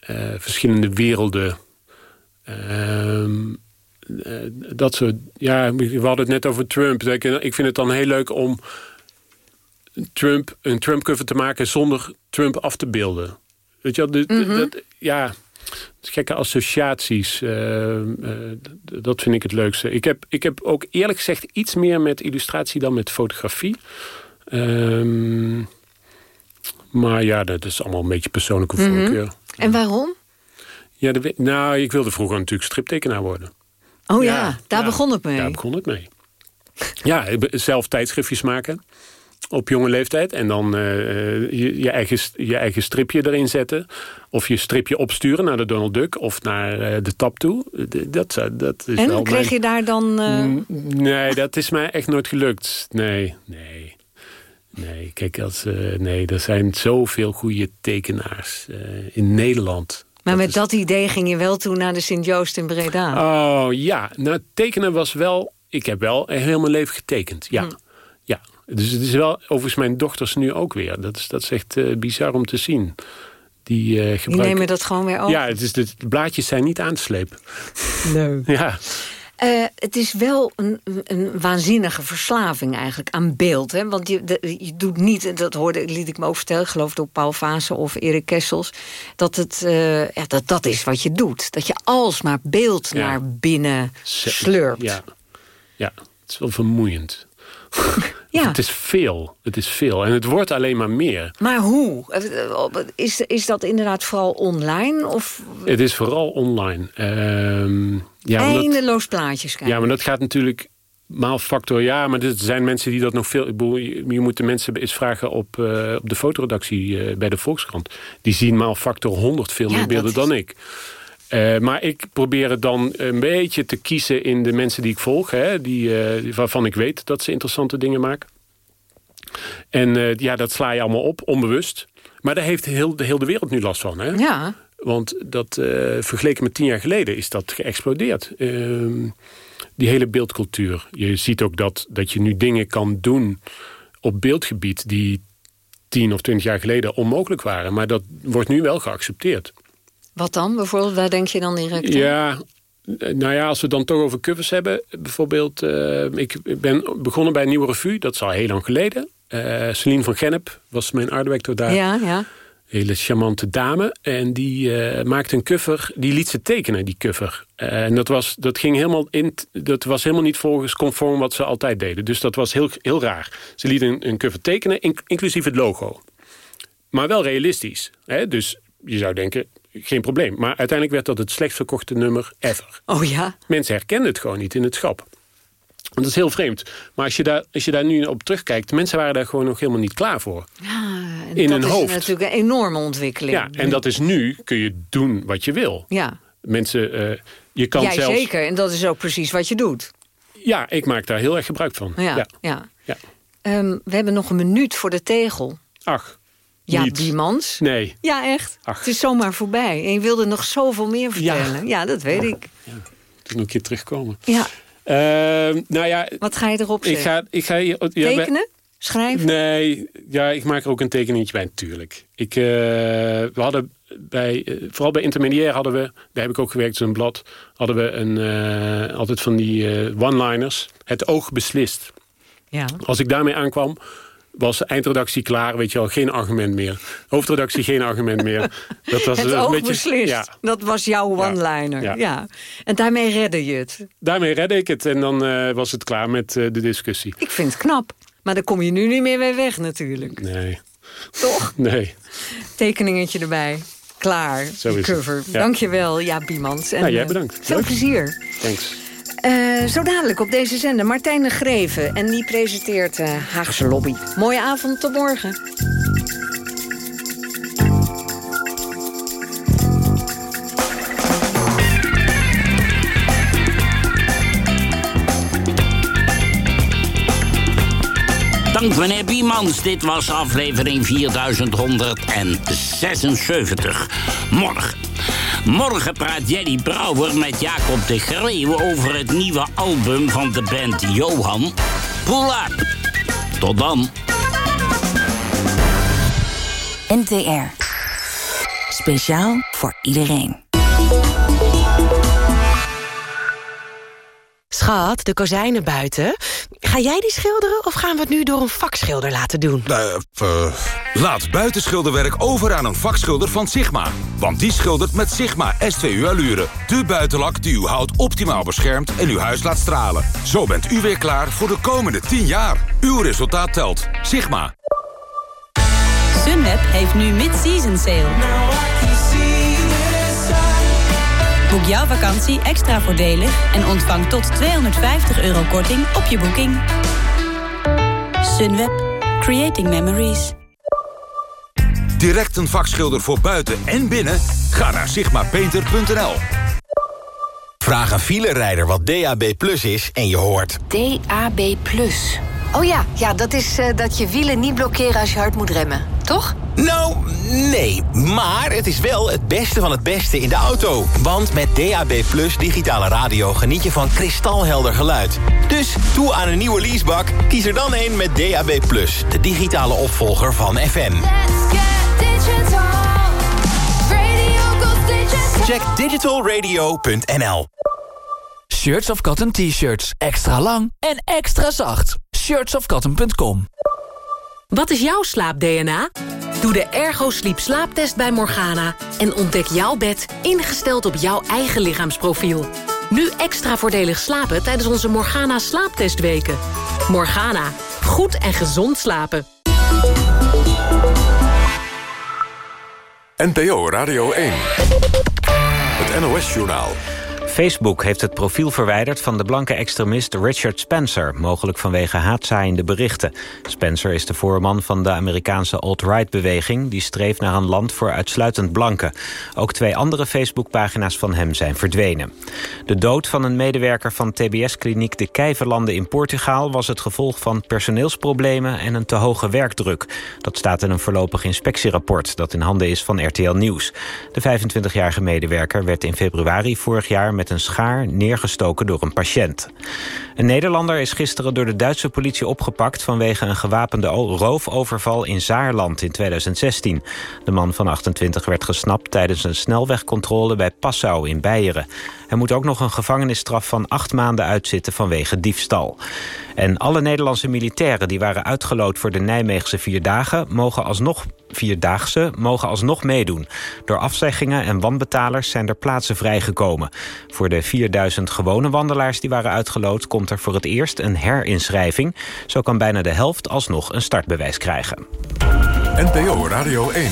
eh, verschillende werelden. Ehm, eh, dat soort. Ja, we hadden het net over Trump. Ik ik vind het dan heel leuk om Trump een Trump-cover te maken zonder Trump af te beelden. Weet je wel, de- dat, ja, gekke associaties. eh, eh, dat vind ik het leukste. Ik heb, ik heb ook eerlijk gezegd iets meer met illustratie dan met fotografie. Ehm, maar ja, dat is allemaal een beetje persoonlijke voorkeur. en waarom? Ja, de, nou, ik wilde vroeger natuurlijk striptekenaar worden. Oh ja, daar ja, begon het mee. Daar begon het mee. Ja, zelf tijdschriftjes maken op jonge leeftijd. En dan eh, je, je, eigen, je eigen stripje erin zetten. Of je stripje opsturen naar de Donald Duck of naar eh, de tap toe. Dat, dat is en wel kreeg mijn- je daar dan... eh, Mm, Nee, dat is mij echt nooit gelukt. Nee, nee. Nee, kijk, als, eh, nee, er zijn zoveel goede tekenaars eh, in Nederland. maar met is- dat idee ging je wel toe naar de Sint-Joost in Breda. Oh ja, nou tekenen was wel... Ik heb wel heel mijn leven getekend, ja. Hm. ja. Dus het is wel overigens mijn dochters nu ook weer. Dat is, dat is echt eh, bizar om te zien. Die, eh Die nemen dat gewoon weer over. Ja, het is, de blaadjes zijn niet aan te slepen. Nee. Ja, Uh, het is wel een, een, waanzinnige verslaving eigenlijk aan beeld. Hè? Want je, de, je doet niet, dat hoorde, liet ik me ook vertellen... geloof door Paul Vase of Erik Kessels... dat het, uh, ja, dat, dat is wat je doet. Dat je alsmaar beeld ja. naar binnen slurpt. Ja. ja, het is wel vermoeiend. Ja. Het is veel. Het is veel. En het wordt alleen maar meer. Maar hoe? Is, is dat inderdaad vooral online? Of? Het is vooral online. Uh, ja, Eindeloos plaatjes kijken. Ja, maar dat gaat natuurlijk maal factor ja. Maar er zijn mensen die dat nog veel... Je moet de mensen eens vragen op, uh, op de fotoredactie uh, bij de Volkskrant. Die zien maal factor 100 veel meer beelden dan ik. Uh, maar ik probeer het dan een beetje te kiezen in de mensen die ik volg. Hè, die, uh, waarvan ik weet dat ze interessante dingen maken. En uh, ja, dat sla je allemaal op, onbewust. Maar daar heeft heel, de hele wereld nu last van. Hè? Ja. Want dat, vergeleken met tien jaar geleden is dat geëxplodeerd. Ehm, die hele beeldcultuur. Je ziet ook dat, dat je nu dingen kan doen op beeldgebied... die tien of twintig jaar geleden onmogelijk waren. Maar dat wordt nu wel geaccepteerd. Wat dan bijvoorbeeld? Waar denk je dan direct aan? Ja, nou ja, als we het dan toch over covers hebben. Bijvoorbeeld, uh, ik ben begonnen bij een nieuwe revue. Dat is al heel lang geleden. Uh, Celine van Gennep was mijn art daar. Ja, ja. Hele charmante dame. En die uh, maakte een cover. Die liet ze tekenen, die cover. en dat was, dat, ging helemaal in, dat was helemaal niet volgens conform wat ze altijd deden. Dus dat was heel, heel raar. Ze liet een, een cover tekenen, inclusief het logo. Maar wel realistisch. Hè? Dus je zou denken, geen probleem. Maar uiteindelijk werd dat het slechtst verkochte nummer ever. Oh ja? Mensen herkenden het gewoon niet in het schap. Dat is heel vreemd. Maar als je, daar, als je daar nu op terugkijkt... mensen waren daar gewoon nog helemaal niet klaar voor. Ja, in hun hoofd. Dat is natuurlijk een enorme ontwikkeling. Ja, en dat is nu, kun je doen wat je wil. Ja. Mensen, uh, je kan Jij zelfs... zeker, en dat is ook precies wat je doet. Ja, ik maak daar heel erg gebruik van. Ja, ja. ja. Um, we hebben nog een minuut voor de tegel. Ach. Ja, niet. Biemans. Nee. Ja, echt. Het is zomaar voorbij. En je wilde nog zoveel meer vertellen. Ja, dat weet ik. Ja. Toen nog een keer terugkomen. Ja. Uh, nou ja. Wat ga je erop zetten? Ik ga, ik ga, ja, Tekenen? Schrijven? Nee, ja, ik maak er ook een tekeningetje bij, natuurlijk. Ik, uh, we hadden bij, uh, vooral bij intermediair hadden we, daar heb ik ook gewerkt, zo'n blad, hadden we een, uh, altijd van die one-liners. Het oog beslist. Ja. Als ik daarmee aankwam, was de eindredactie klaar, weet je wel, geen argument meer. Hoofdredactie geen argument meer. Dat was het een beetje, beslist. Ja. Dat was jouw one-liner. Ja, ja. En daarmee redde je het. Daarmee redde ik het en dan uh, was het klaar met uh, de discussie. Ik vind het knap. Maar daar kom je nu niet meer mee weg natuurlijk. Nee. Toch? Nee. Tekeningetje erbij. Klaar. Zo is cover. Het. Ja. Dankjewel, Ja Biemans. En, nou, jij bedankt. Veel Leuk. plezier. Thanks. Uh, zo dadelijk op deze zender Martijn de Greven. En die presenteert uh, Haagse Lobby. Mooie avond, tot morgen. Dank meneer Biemans. Dit was aflevering 4176. Morgen. Morgen praat Jenny Brouwer met Jacob de Greeuw over het nieuwe album van de band Johan. Pull up. Tot dan. NTR. Speciaal voor iedereen. Schat, de kozijnen buiten. Ga jij die schilderen of gaan we het nu door een vakschilder laten doen? Uh, uh, laat buitenschilderwerk over aan een vakschilder van Sigma. Want die schildert met Sigma S2U Allure. De buitenlak die uw hout optimaal beschermt en uw huis laat stralen. Zo bent u weer klaar voor de komende 10 jaar. Uw resultaat telt. Sigma. Sunweb heeft nu mid-season sale. Boek jouw vakantie extra voordelig en ontvang tot 250 euro korting op je boeking. Sunweb. Creating Memories. Direct een vakschilder voor buiten en binnen? Ga naar sigmapainter.nl. Vraag een filerijder wat DAB Plus is en je hoort... DAB Plus. Oh ja, ja dat is uh, dat je wielen niet blokkeren als je hard moet remmen, toch? Nou, nee. Maar het is wel het beste van het beste in de auto. Want met DAB Plus digitale radio geniet je van kristalhelder geluid. Dus toe aan een nieuwe leasebak, kies er dan een met DAB Plus. De digitale opvolger van FM. Digital. Check digitalradio.nl Shirts of Cotton t-shirts. Extra lang en extra zacht. Shirtsofcotton.com Wat is jouw slaap-DNA? Doe de Ergo Sleep slaaptest bij Morgana... en ontdek jouw bed ingesteld op jouw eigen lichaamsprofiel. Nu extra voordelig slapen tijdens onze Morgana slaaptestweken. Morgana. Goed en gezond slapen. NPO Radio 1. Het NOS-journaal. Facebook heeft het profiel verwijderd van de blanke extremist Richard Spencer... mogelijk vanwege haatzaaiende berichten. Spencer is de voorman van de Amerikaanse alt-right-beweging... die streeft naar een land voor uitsluitend blanken. Ook twee andere Facebookpagina's van hem zijn verdwenen. De dood van een medewerker van TBS-kliniek De Kijverlanden in Portugal... was het gevolg van personeelsproblemen en een te hoge werkdruk. Dat staat in een voorlopig inspectierapport... dat in handen is van RTL Nieuws. De 25-jarige medewerker werd in februari vorig jaar... met met een schaar neergestoken door een patiënt. Een Nederlander is gisteren door de Duitse politie opgepakt... vanwege een gewapende roofoverval in Zaarland in 2016. De man van 28 werd gesnapt tijdens een snelwegcontrole... bij Passau in Beieren. Hij moet ook nog een gevangenisstraf van acht maanden uitzitten vanwege diefstal. En alle Nederlandse militairen die waren uitgeloot voor de Nijmeegse Vierdagen... mogen alsnog Vierdaagse mogen alsnog meedoen. Door afzeggingen en wanbetalers zijn er plaatsen vrijgekomen. Voor de 4000 gewone wandelaars die waren uitgeloot... komt er voor het eerst een herinschrijving. Zo kan bijna de helft alsnog een startbewijs krijgen. NPO Radio 1.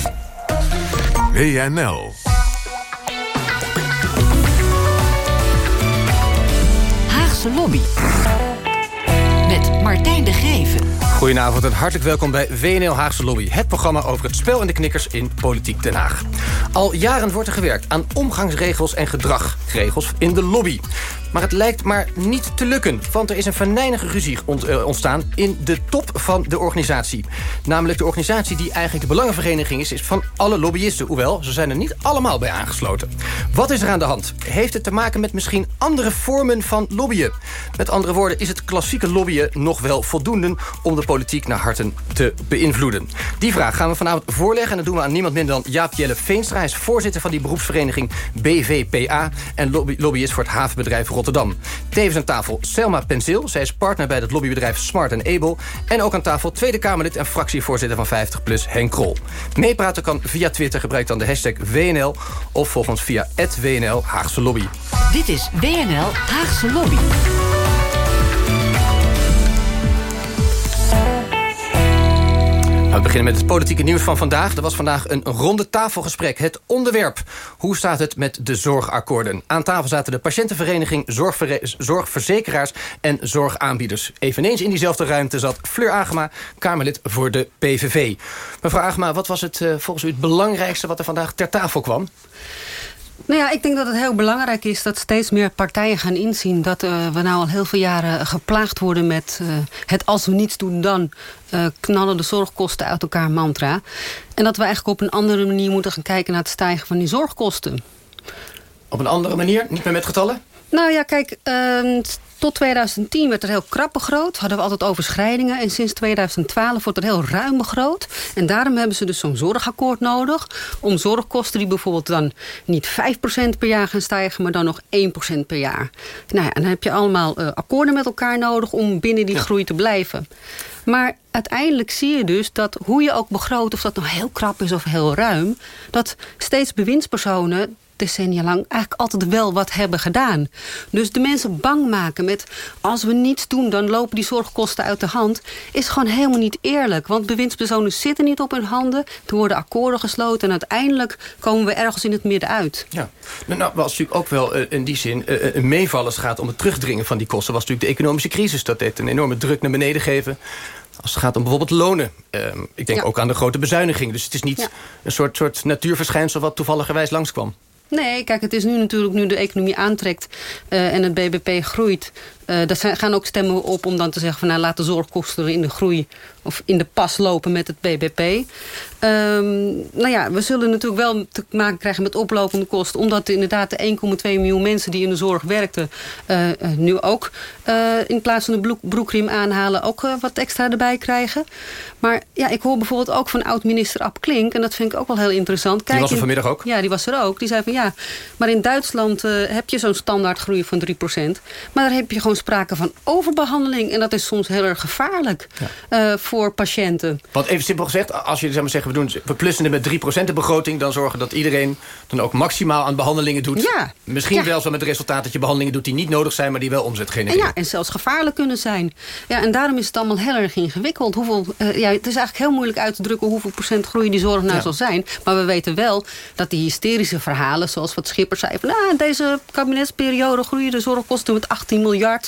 WNL. Haagse Lobby. Met Martijn de Geven. Goedenavond en hartelijk welkom bij WNL Haagse Lobby. Het programma over het spel en de knikkers in Politiek Den Haag. Al jaren wordt er gewerkt aan omgangsregels en gedragregels in de lobby. Maar het lijkt maar niet te lukken, want er is een venijnige ruzie eh, ontstaan in de top van de organisatie. Namelijk de organisatie die eigenlijk de belangenvereniging is, is van alle lobbyisten. Hoewel, ze zijn er niet allemaal bij aangesloten. Wat is er aan de hand? Heeft het te maken met misschien andere vormen van lobbyen? Met andere woorden, is het klassieke lobbyen nog wel voldoende om de politiek naar harten te beïnvloeden? Die vraag gaan we vanavond voorleggen en dat doen we aan niemand minder dan Jaap Jelle Veenstra. Hij is voorzitter van die beroepsvereniging BVPA en lobby lobbyist voor het havenbedrijf Rotterdam. Tevens aan tafel Selma Penseel. Zij is partner bij het lobbybedrijf Smart Able. En ook aan tafel Tweede Kamerlid en fractievoorzitter van 50PLUS Henk Krol. Meepraten kan via Twitter, gebruik dan de hashtag WNL... of volgens via WNL Haagse Lobby. Dit is WNL Haagse Lobby. We beginnen met het politieke nieuws van vandaag. Er was vandaag een ronde tafelgesprek. Het onderwerp. Hoe staat het met de zorgakkoorden? Aan tafel zaten de patiëntenvereniging, zorgverzekeraars en zorgaanbieders. Eveneens in diezelfde ruimte zat Fleur Agema, Kamerlid voor de PVV. Mevrouw Agema, wat was het uh, volgens u het belangrijkste wat er vandaag ter tafel kwam? Nou ja, ik denk dat het heel belangrijk is dat steeds meer partijen gaan inzien... dat uh, we nou al heel veel jaren geplaagd worden met uh, het als we niets doen dan... Uh, knallen de zorgkosten uit elkaar mantra. En dat we eigenlijk op een andere manier moeten gaan kijken... naar het stijgen van die zorgkosten. Op een andere manier? Niet meer met getallen? Nou ja, kijk, uh, tot 2010 werd er heel krap begroot. Hadden we altijd overschrijdingen. En sinds 2012 wordt er heel ruim begroot. En daarom hebben ze dus zo'n zorgakkoord nodig. Om zorgkosten die bijvoorbeeld dan niet 5% per jaar gaan stijgen... maar dan nog 1% per jaar. Nou ja, en dan heb je allemaal uh, akkoorden met elkaar nodig... om binnen die ja. groei te blijven. Maar uiteindelijk zie je dus dat hoe je ook begroot... of dat nou heel krap is of heel ruim... dat steeds bewindspersonen decennia lang eigenlijk altijd wel wat hebben gedaan. Dus de mensen bang maken met... als we niets doen, dan lopen die zorgkosten uit de hand... is gewoon helemaal niet eerlijk. Want bewindspersonen zitten niet op hun handen. Er worden akkoorden gesloten en uiteindelijk komen we ergens in het midden uit. Ja, nou, nou was natuurlijk ook wel uh, in die zin uh, een meeval als het gaat om het terugdringen van die kosten. was natuurlijk de economische crisis. Dat deed een enorme druk naar beneden geven als het gaat om bijvoorbeeld lonen. Uh, ik denk ja. ook aan de grote bezuiniging. Dus het is niet ja. een soort, soort natuurverschijnsel wat toevalligerwijs langskwam. Nee, kijk, het is nu natuurlijk, nu de economie aantrekt uh, en het BBP groeit... Uh, daar gaan ook stemmen op om dan te zeggen van nou laat de zorgkosten in de groei of in de pas lopen met het BBP. Um, nou ja, we zullen natuurlijk wel te maken krijgen met oplopende kosten, omdat inderdaad de 1,2 miljoen mensen die in de zorg werkten uh, uh, nu ook in plaats van de broekriem aanhalen ook wat extra erbij krijgen. Maar ja, ik hoor bijvoorbeeld ook van oud-minister Ab Klink en dat vind ik ook wel heel interessant. Kijk, die was er vanmiddag ook? Ja, die was er ook. Die zei van ja, maar in Duitsland heb je zo'n standaard groei van 3%. Maar daar heb je gewoon sprake van overbehandeling. En dat is soms heel erg gevaarlijk ja. uh, voor patiënten. Want even simpel gezegd, als je zeg maar, zeggen, we, doen, we plussen met 3% de begroting... dan zorgen dat iedereen dan ook maximaal aan behandelingen doet. Ja. Misschien ja. wel zo met het resultaat dat je behandelingen doet die niet nodig zijn... maar die wel omzet genereren. En ja, en zelfs gevaarlijk kunnen zijn. Ja, en daarom is het allemaal heel erg ingewikkeld. Hoeveel, uh, ja, het is eigenlijk heel moeilijk uit te drukken... hoeveel procent groei die zorg nou zal zijn. Maar we weten wel dat die hysterische verhalen... zoals wat Schipper zei... van ah, deze kabinetsperiode groeien de zorgkosten met 18 miljard.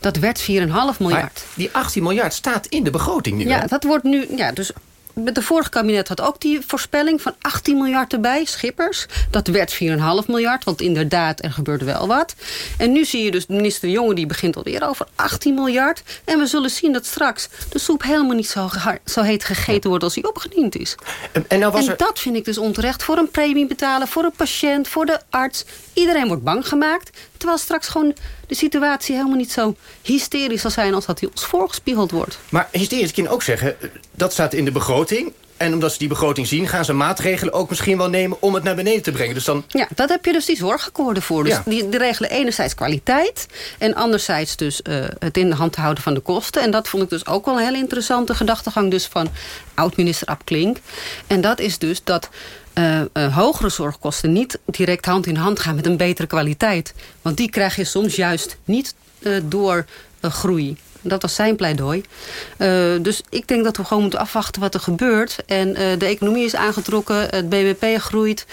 Dat werd 4,5 miljard. Maar die 18 miljard staat in de begroting nu. Ja, hè? dat wordt nu... Ja, dus met de vorige kabinet had ook die voorspelling van 18 miljard erbij, Schippers. Dat werd 4,5 miljard, want inderdaad, er gebeurde wel wat. En nu zie je dus minister Jonge, die begint alweer over 18 miljard. En we zullen zien dat straks de soep helemaal niet zo, zo heet gegeten wordt als die opgediend is. En, en, nou was en er... dat vind ik dus onterecht voor een premie betalen, voor een patiënt, voor de arts. Iedereen wordt bang gemaakt. Terwijl straks gewoon de situatie helemaal niet zo hysterisch zal zijn... als dat die ons voorgespiegeld wordt. Maar hysterisch kan ook zeggen, dat staat in de begroting... En omdat ze die begroting zien, gaan ze maatregelen ook misschien wel nemen... om het naar beneden te brengen. Dus dan... Ja, dat heb je dus die zorgakkoorden voor. Dus Ja. die, die regelen enerzijds kwaliteit... en anderzijds dus eh, het in de hand houden van de kosten. En dat vond ik dus ook wel een heel interessante gedachtegang... dus van oud-minister Ab Klink. En dat is dus dat... eh, eh, hogere zorgkosten niet direct hand in hand gaan met een betere kwaliteit. Want die krijg je soms juist niet door groei. Dat was zijn pleidooi. Eh, dus ik denk dat we gewoon moeten afwachten wat er gebeurt. En eh, de economie is aangetrokken, het BBP groeit.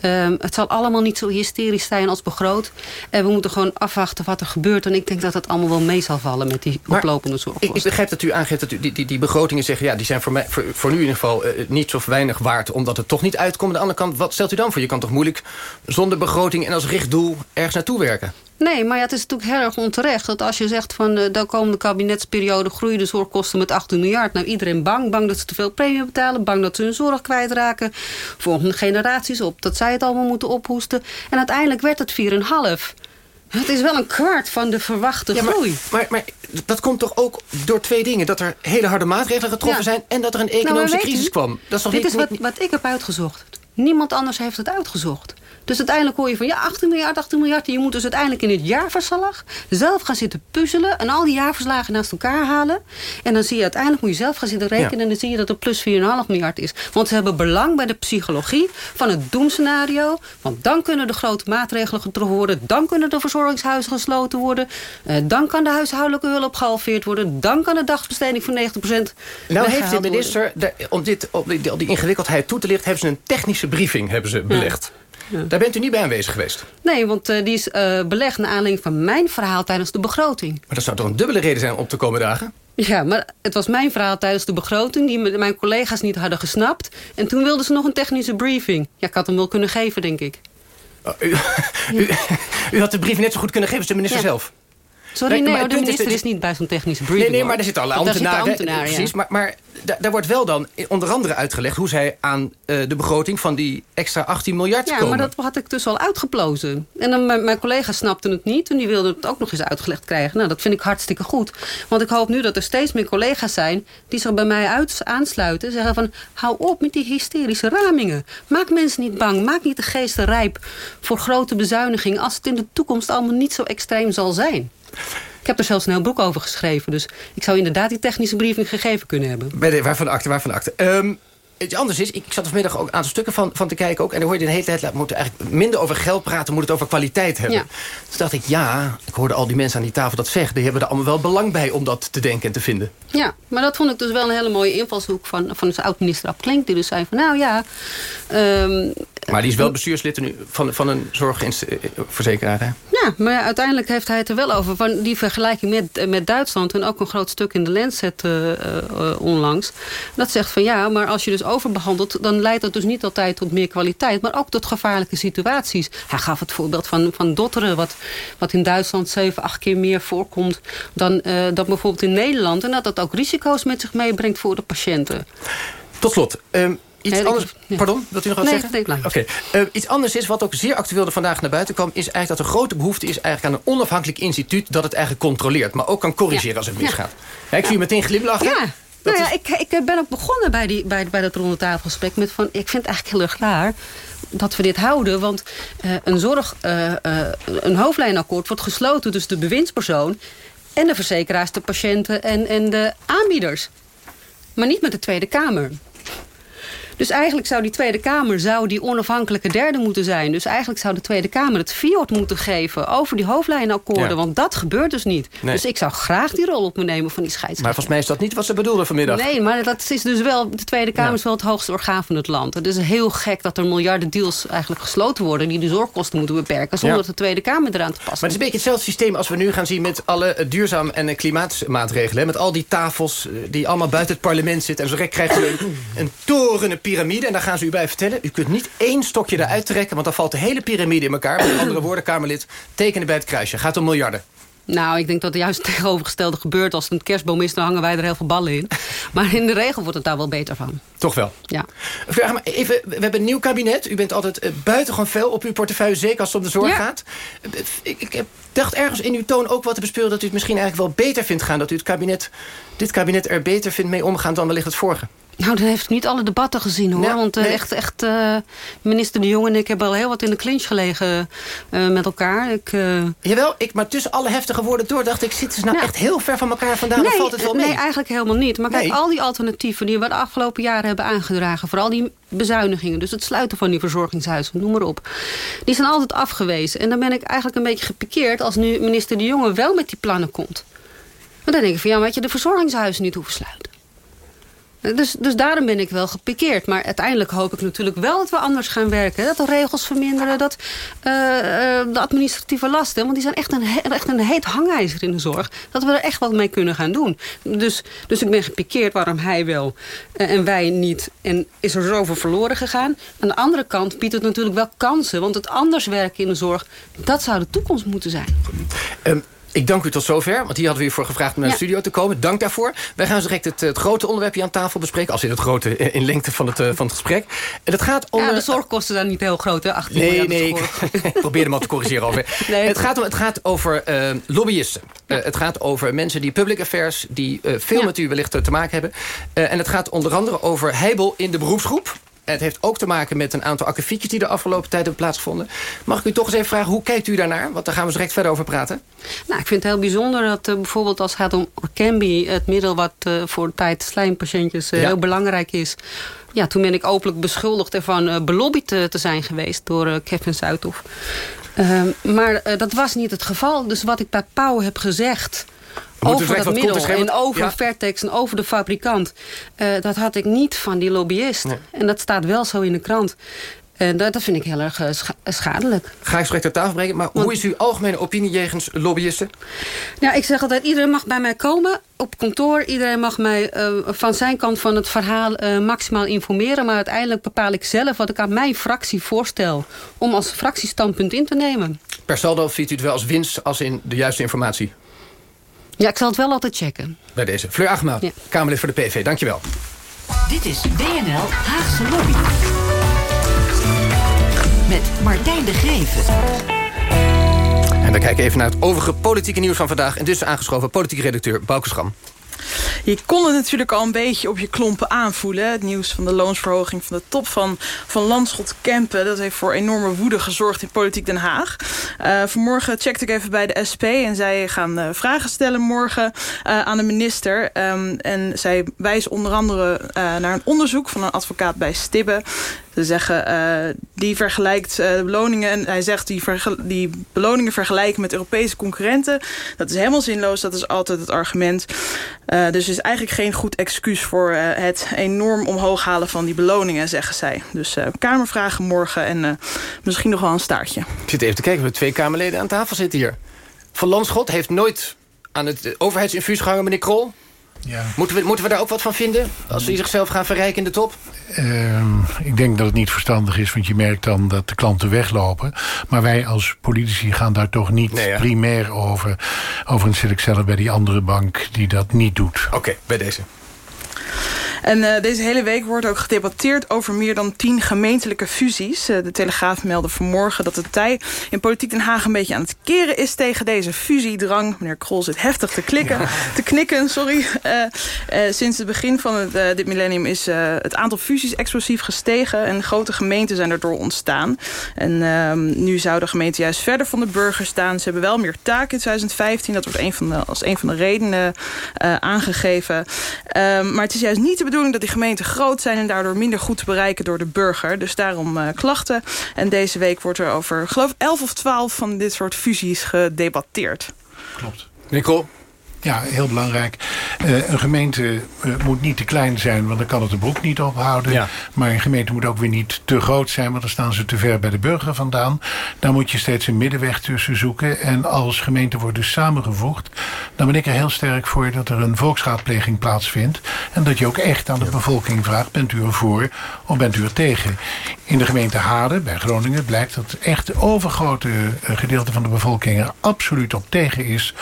Ehm, het zal allemaal niet zo hysterisch zijn als begroot. En we moeten gewoon afwachten wat er gebeurt. En ik denk dat het allemaal wel mee zal vallen met die Maar oplopende zorgkosten. ik begrijp dat u aangeeft dat u die, die, die begrotingen zeggen... ja, die zijn voor, mij, voor, voor nu in ieder geval eh, niet of weinig waard... omdat het toch niet uitkomt. Aan de andere kant, wat stelt u dan voor? Je kan toch moeilijk zonder begroting en als richtdoel ergens naartoe werken? Nee, maar ja, het is natuurlijk heel erg onterecht. Dat als je zegt van eh, de komende kabinetsperiode groeien de zorgkosten met 18 miljard. Nou, iedereen bang. Bang dat ze te veel premie betalen. Bang dat ze hun zorg kwijtraken. Volgende generaties op. Dat zij het allemaal moeten ophoesten. En uiteindelijk werd het 4,5. Het is wel een kwart van de verwachte Ja, maar, groei. maar, maar dat komt toch ook door twee dingen. Dat er hele harde maatregelen getroffen Ja. zijn... en dat er een Nou, economische crisis u, kwam. Dat is toch dit niet, is wat, niet- wat ik heb uitgezocht. Niemand anders heeft het uitgezocht. Dus uiteindelijk hoor je van ja, 18 miljard, 18 miljard. En je moet dus uiteindelijk in het jaarverslag zelf gaan zitten puzzelen. En al die jaarverslagen naast elkaar halen. En dan zie je uiteindelijk, moet je zelf gaan zitten rekenen. Ja. En dan zie je dat er plus 4,5 miljard is. Want ze hebben belang bij de psychologie van het doemscenario. Want dan kunnen de grote maatregelen getroffen worden. Dan kunnen de verzorgingshuizen gesloten worden. Eh, dan kan de huishoudelijke hulp gehalveerd worden. Dan kan de dagbesteding van 90% Nou heeft de minister, daar- om, dit, om, die, om die ingewikkeldheid toe te lichten... hebben ze een technische briefing hebben ze belegd. Daar bent u niet bij aanwezig geweest. Nee, want eh, die is eh, belegd naar aanleiding van mijn verhaal tijdens de begroting. Maar dat zou toch een dubbele reden zijn om te komen dagen? Ja, maar het was mijn verhaal tijdens de begroting... die mijn collega's niet hadden gesnapt. En toen wilden ze nog een technische briefing. Ja, ik had hem wel kunnen geven, denk ik. Oh, u, u, u had de brief net zo goed kunnen geven als de minister Ja. zelf. Sorry, Nee, nee, maar hoor, de is minister is, dat- niet bij zo'n technische briefing. Nee, nee, hoor. maar er zitten alle ambtenaren. ambtenaren, precies, ja. maar, maar da- daar wordt wel dan onder andere uitgelegd... hoe zij aan eh, de begroting van die extra 18 miljard Ja, komen. maar dat had ik dus al uitgeplozen. En dan, mijn, mijn collega's snapten het niet. En die wilden het ook nog eens uitgelegd krijgen. Nou, dat vind ik hartstikke goed. Want ik hoop nu dat er steeds meer collega's zijn... die zich bij mij uit, aansluiten. Zeggen van, hou op met die hysterische ramingen. Maak mensen niet bang. Maak niet de geesten rijp voor grote bezuinigingen... als het in de toekomst allemaal niet zo extreem zal zijn. Ik heb er zelfs een heel boek over geschreven. Dus ik zou inderdaad die technische briefing gegeven kunnen hebben. Bij de, waarvan de akte, waarvan de akte. Ehm, iets anders is, ik zat vanmiddag ook een aantal stukken van, van te kijken ook. En dan hoor je de hele tijd, we moeten eigenlijk minder over geld praten, moet het over kwaliteit hebben. Ja. Toen dacht ik, ja, ik hoorde al die mensen aan die tafel dat zeggen. Die hebben er allemaal wel belang bij om dat te denken en te vinden. Ja, maar dat vond ik dus wel een hele mooie invalshoek van, van de oud-minister Ab Klink. Die dus zei van, nou ja... ehm, Maar die is wel bestuurslid nu van, van een zorgverzekeraar, hè? Ja, maar ja, uiteindelijk heeft hij het er wel over. Van die vergelijking met, met Duitsland. En ook een groot stuk in de Lancet eh, eh, eh, onlangs. Dat zegt van ja, maar als je dus overbehandelt... dan leidt dat dus niet altijd tot meer kwaliteit. Maar ook tot gevaarlijke situaties. Hij gaf het voorbeeld van, van dotteren. Wat, wat in Duitsland zeven, acht keer meer voorkomt... dan, eh, dan bijvoorbeeld in Nederland. En dat dat ook risico's met zich meebrengt voor de patiënten. Tot slot, ehm, iets Nee, anders... Pardon, wilt u nog wat Nee, zeggen? nee. Oké. Ehm, iets anders is, wat ook zeer actueel er vandaag naar buiten kwam... is eigenlijk dat er grote behoefte is eigenlijk aan een onafhankelijk instituut... dat het eigenlijk controleert, maar ook kan corrigeren Ja. als het misgaat. Ja, ik zie u meteen glimlachen. Ja, Nou ja, ik, ik ben ook begonnen bij, die, bij, bij dat ronde tafelgesprek met van... ik vind het eigenlijk heel erg klaar dat we dit houden. Want uh, een, zorg, uh, een hoofdlijnakkoord wordt gesloten tussen de bewindspersoon... en de verzekeraars, de patiënten en, en de aanbieders. Maar niet met de Tweede Kamer. Dus eigenlijk zou die Tweede Kamer zou die onafhankelijke derde moeten zijn. Dus eigenlijk zou de Tweede Kamer het fiat moeten geven over die hoofdlijnakkoorden. Ja. Want dat gebeurt dus niet. Nee. Dus ik zou graag die rol op me nemen van die scheidsrechter. Maar volgens mij is dat niet wat ze bedoelden vanmiddag. Nee, maar dat is dus wel, de Tweede Kamer ja. is wel het hoogste orgaan van het land. Het is heel gek dat er miljarden deals eigenlijk gesloten worden... die de zorgkosten moeten beperken, zonder ja. de Tweede Kamer eraan te passen. Maar het is een beetje hetzelfde systeem als we nu gaan zien... met alle duurzaam- en klimaatmaatregelen. Met al die tafels die allemaal buiten het parlement zitten. En zo krijgen we een, een piramide. En daar gaan ze u bij vertellen. U kunt niet één stokje eruit trekken, want dan valt de hele piramide in elkaar. Met andere woorden, Kamerlid, tekenen bij het kruisje. Gaat om miljarden. Nou, ik denk dat het juist het tegenovergestelde gebeurt. Als het een kerstboom is, dan hangen wij er heel veel ballen in. Maar in de regel wordt het daar wel beter van. Toch wel? Ja. Vraag maar even, we hebben een nieuw kabinet. U bent altijd uh, buitengewoon veel op uw portefeuille, zeker als het om de zorg ja. gaat. Ik, ik dacht ergens in uw toon ook wat te bespeuren... dat u het misschien eigenlijk wel beter vindt gaan. Dat u het kabinet, dit kabinet er beter vindt mee omgaan dan wellicht het vorige. Nou, dan heeft niet alle debatten gezien hoor. Ja, Want uh, nee. echt, echt uh, minister De Jong en ik hebben al heel wat in de clinch gelegen uh, met elkaar. Ik, Jawel, ik, maar tussen alle heftige woorden door dacht ik... zitten ze nou echt heel ver van elkaar vandaan? Nee, valt het wel mee? nee, eigenlijk helemaal niet. Maar kijk, Nee. al die alternatieven die we de afgelopen jaren hebben aangedragen... vooral die bezuinigingen, dus het sluiten van die verzorgingshuizen, noem maar op... die zijn altijd afgewezen. En dan ben ik eigenlijk een beetje gepikeerd... als nu minister De Jonge wel met die plannen komt. Want dan denk ik van, ja, had je de verzorgingshuizen niet hoeven sluiten. Dus, dus daarom ben ik wel gepikeerd. Maar uiteindelijk hoop ik natuurlijk wel dat we anders gaan werken. Dat de regels verminderen, dat uh, uh, de administratieve lasten... want die zijn echt een, echt een heet hangijzer in de zorg... dat we er echt wat mee kunnen gaan doen. Dus, dus ik ben gepikeerd waarom hij wel uh, en wij niet. En is er zoveel verloren gegaan. Aan de andere kant biedt het natuurlijk wel kansen. Want het anders werken in de zorg, dat zou de toekomst moeten zijn. Ik dank u tot zover, want hier hadden we u voor gevraagd om naar de studio te komen. Dank daarvoor. Wij gaan zo direct het, het grote onderwerp hier aan tafel bespreken. Als in het grote, in lengte van het, uh, van het gesprek. En dat gaat om... Ja, de zorgkosten zijn niet heel groot, hè? 18 nee, nee, ik, probeer hem al te corrigeren over. Nee, het, gaat om, het gaat over uh, lobbyisten. Ja. Uh, het gaat over mensen die public affairs... die veel ja. met u wellicht te maken hebben. en het gaat onder andere over heibel in de beroepsgroep. Het heeft ook te maken met een aantal akkefietjes die de afgelopen tijd hebben plaatsgevonden. Mag ik u toch eens even vragen, hoe kijkt u daarnaar? Want daar gaan we zo direct verder over praten. Nou, ik vind het heel bijzonder dat uh, bijvoorbeeld als het gaat om Orkambi... het middel wat uh, voor tijd slijmpatiëntjes uh, ja. heel belangrijk is... Ja, toen ben ik openlijk beschuldigd ervan belobbyd te, te zijn geweest door Kevin Zuidhoff. Ehm, maar dat was niet het geval. Dus wat ik bij Pauw heb gezegd over dat middel en over ja. Vertex en over de fabrikant. Uh, dat had ik niet van die lobbyist. Nee. En dat staat wel zo in de krant. En dat, dat vind ik heel erg scha schadelijk. Ga ik straks ter tafel brengen. Maar Want, hoe is uw algemene opinie jegens lobbyisten? Ja, ik zeg altijd, iedereen mag bij mij komen op kantoor. Iedereen mag mij uh, van zijn kant van het verhaal uh, maximaal informeren. Maar uiteindelijk bepaal ik zelf wat ik aan mijn fractie voorstel. Om als fractiestandpunt in te nemen. Per saldo ziet u het wel als winst als in de juiste informatie? Ja, ik zal het wel altijd checken. Bij deze. Fleur Agema, ja. Kamerlid voor de PV. Dankjewel. Dit is WNL Haagse Lobby. Met Martijn de Greven. En we kijken even naar het overige politieke nieuws van vandaag. En dus aangeschoven politiek redacteur Bouke Schram. Je kon het natuurlijk al een beetje op je klompen aanvoelen. Het nieuws van de loonsverhoging van de top van, van Landschot Kempen... dat heeft voor enorme woede gezorgd in Politiek Den Haag. Uh, vanmorgen checkte ik even bij de SP... en zij gaan uh, vragen stellen morgen uh, aan de minister. Um, en zij wijzen onder andere naar een onderzoek van een advocaat bij Stibbe... Ze zeggen, uh, die vergelijkt de beloningen... en hij zegt, die, die beloningen vergelijken met Europese concurrenten. Dat is helemaal zinloos, dat is altijd het argument. Uh, dus is eigenlijk geen goed excuus voor het enorm omhoog halen van die beloningen, zeggen zij. Dus Kamervragen morgen en misschien nog wel een staartje. Ik zit even te kijken, we twee Kamerleden aan tafel zitten hier. Van Landschot heeft nooit aan het overheidsinfuus gehangen, meneer Krol... Ja. Moeten, we, moeten we daar ook wat van vinden? Als die zichzelf gaan verrijken in de top? Uh, ik denk dat het niet verstandig is, want je merkt dan dat de klanten weglopen. Maar wij als politici gaan daar toch niet nee, ja. primair over. Overigens zit ik zelf bij die andere bank die dat niet doet. Oké, okay, bij deze. En deze hele week wordt ook gedebatteerd over meer dan tien gemeentelijke fusies. de Telegraaf meldde vanmorgen dat de tij in Politiek Den Haag... een beetje aan het keren is tegen deze fusiedrang. Meneer Krol zit heftig te, klikken, te knikken. Sorry. sinds het begin van het, dit millennium is het aantal fusies explosief gestegen... en grote gemeenten zijn erdoor ontstaan. En ehm, nu zou de gemeente juist verder van de burger staan. Ze hebben wel meer taken in 2015. Dat wordt een van de, als een van de redenen aangegeven. Ehm, maar het is juist niet de bedoeling dat die gemeenten groot zijn... en daardoor minder goed te bereiken door de burger. Dus daarom uh, klachten. En deze week wordt er over, geloof 11 of 12 van dit soort fusies gedebatteerd. Klopt. Nicole? Ja, heel belangrijk. Uh, een gemeente uh, moet niet te klein zijn, want dan kan het de broek niet ophouden. Ja. Maar een gemeente moet ook weer niet te groot zijn, want dan staan ze te ver bij de burger vandaan. Daar moet je steeds een middenweg tussen zoeken. En als gemeenten worden dus samengevoegd, dan ben ik er heel sterk voor dat er een volksraadpleging plaatsvindt. En dat je ook echt aan de bevolking vraagt, bent u ervoor of bent u er tegen? In de gemeente Haren, bij Groningen, blijkt dat echt het overgrote uh, gedeelte van de bevolking er absoluut op tegen is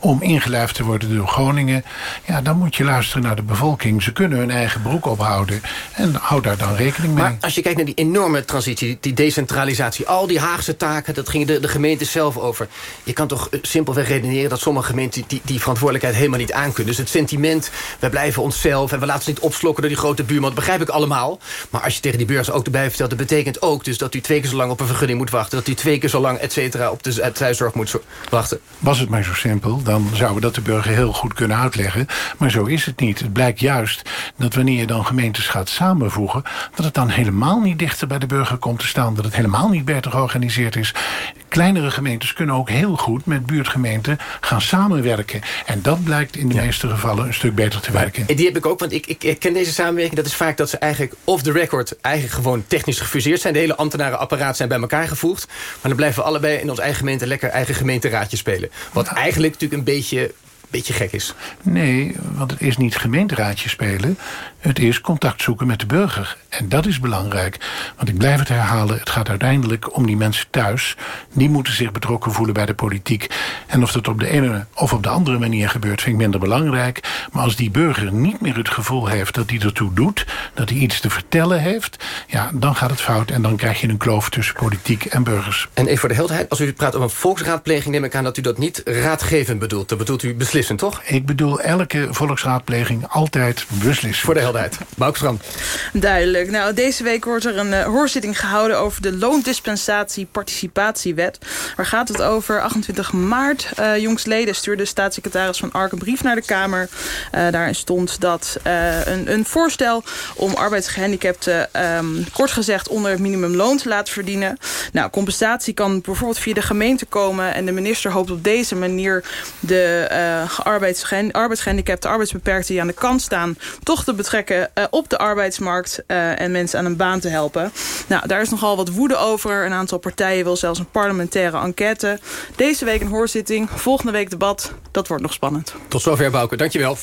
om ingelijfd te worden door Groningen... ja, dan moet je luisteren naar de bevolking. Ze kunnen hun eigen broek ophouden. En hou daar dan rekening mee. Maar als je kijkt naar die enorme transitie, die decentralisatie... al die Haagse taken, dat gingen de, de gemeente zelf over. Je kan toch simpelweg redeneren dat sommige gemeenten... Die, die verantwoordelijkheid helemaal niet aankunnen. Dus het sentiment, we blijven onszelf... en we laten ons niet opslokken door die grote buurman... dat begrijp ik allemaal. Maar als je tegen die burgers ook erbij vertelt... dat betekent ook dus dat u twee keer zo lang op een vergunning moet wachten... dat u twee keer zo lang, et cetera, op de thuiszorg moet wachten. Was het maar zo simpel dan zouden we dat de burger heel goed kunnen uitleggen. Maar zo is het niet. Het blijkt juist dat wanneer je dan gemeentes gaat samenvoegen... dat het dan helemaal niet dichter bij de burger komt te staan. Dat het helemaal niet beter georganiseerd is. Kleinere gemeentes kunnen ook heel goed met buurtgemeenten gaan samenwerken. En dat blijkt in de ja. meeste gevallen een stuk beter te werken. En die heb ik ook, want ik, ik, ik, ken deze samenwerking. Dat is vaak dat ze eigenlijk off the record eigenlijk gewoon technisch gefuseerd zijn. De hele ambtenarenapparaat zijn bij elkaar gevoegd. Maar dan blijven we allebei in onze eigen gemeente lekker eigen gemeenteraadje spelen. Wat nou. eigenlijk natuurlijk een beetje beetje gek is. Nee, want het is niet gemeenteraadje spelen. Het is contact zoeken met de burger. En dat is belangrijk. Want ik blijf het herhalen, het gaat uiteindelijk om die mensen thuis. Die moeten zich betrokken voelen bij de politiek. En of dat op de ene of op de andere manier gebeurt, vind ik minder belangrijk. Maar als die burger niet meer het gevoel heeft dat hij ertoe doet... dat hij iets te vertellen heeft, ja, dan gaat het fout. En dan krijg je een kloof tussen politiek en burgers. En even voor de helderheid, als u praat over een volksraadpleging... neem ik aan dat u dat niet raadgevend bedoelt. Dat bedoelt u beslissen, toch? Ik bedoel elke volksraadpleging altijd beslissen. Voor de helderheid. Duidelijk. Nou, deze week wordt er een uh, hoorzitting gehouden over de loondispensatie participatiewet. Waar gaat het over? 28 maart, uh, jongstleden stuurde staatssecretaris van Ark een brief naar de Kamer. Uh, daarin stond dat een, een, voorstel om arbeidsgehandicapten um, kort gezegd onder het minimumloon te laten verdienen. Nou, compensatie kan bijvoorbeeld via de gemeente komen en de minister hoopt op deze manier de arbeidsgehandicapten, arbeidsbeperkten die aan de kant staan, toch te betrekken uh, op de arbeidsmarkt uh, en mensen aan een baan te helpen. Nou, daar is nogal wat woede over. Een aantal partijen wil zelfs een parlementaire enquête. Deze week een hoorzitting, volgende week debat. Dat wordt nog spannend. Tot zover Bouke, dankjewel.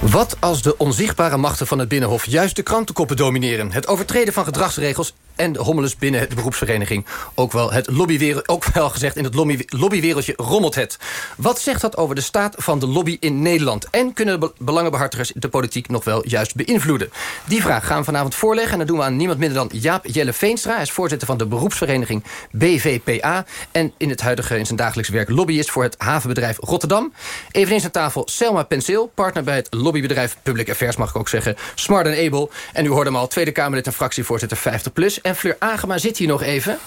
Wat als de onzichtbare machten van het Binnenhof juist de krantenkoppen domineren? Het overtreden van gedragsregels en de hommeles binnen de beroepsvereniging. Ook wel, het ook wel gezegd, in het lobby, lobbywereldje rommelt het. Wat zegt dat over de staat van de lobby in Nederland? En kunnen de belangenbehartigers de politiek nog wel juist beïnvloeden? Die vraag gaan we vanavond voorleggen. En dat doen we aan niemand minder dan Jaap Jelle Veenstra. Hij is voorzitter van de beroepsvereniging BVPA. En in het huidige, in zijn dagelijks werk, lobbyist voor het havenbedrijf Rotterdam. Eveneens aan tafel Selma Penseel, partner bij het lobbybedrijf Public Affairs, mag ik ook zeggen, Smart Able. En u hoorde hem al, Tweede Kamerlid en fractievoorzitter 50PLUS. En Fleur Agema zit hier nog even.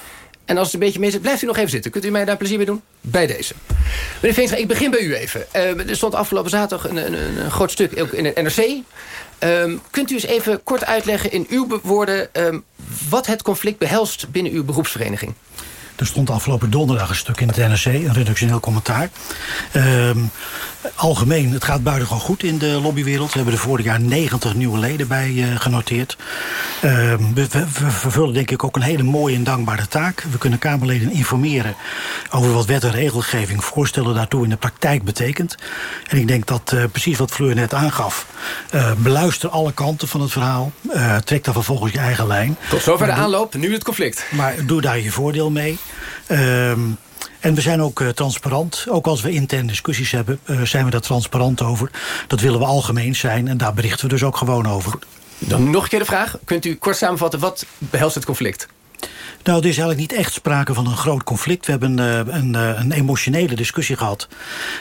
En als het een beetje mee zit, blijft u nog even zitten. Kunt u mij daar plezier mee doen? Bij deze. Meneer Veenstra, ik begin bij u even. Uh, er stond afgelopen zaterdag een, een, een groot stuk in het NRC. Um, kunt u eens even kort uitleggen in uw woorden... Um, wat het conflict behelst binnen uw beroepsvereniging? Er stond afgelopen donderdag een stuk in het NRC, een redactioneel commentaar. Um, algemeen, het gaat buitengewoon goed in de lobbywereld. We hebben er vorig jaar 90 nieuwe leden bij uh, genoteerd. Uh, we, we, we, vervullen denk ik ook een hele mooie en dankbare taak. We kunnen Kamerleden informeren over wat wet en regelgeving... voorstellen daartoe in de praktijk betekent. En ik denk dat uh, precies wat Fleur net aangaf... Uh, beluister alle kanten van het verhaal. trek daar vervolgens je eigen lijn. Tot zover de aanloop, nu het conflict. Maar doe daar je voordeel mee. Ehm, En we zijn ook uh, transparant. Ook als we interne discussies hebben, uh, zijn we daar transparant over. Dat willen we algemeen zijn en daar berichten we dus ook gewoon over. Dan nog een keer de vraag. Kunt u kort samenvatten, wat behelst het conflict? Nou, er is eigenlijk niet echt sprake van een groot conflict. We hebben uh, een, uh, een, emotionele discussie gehad.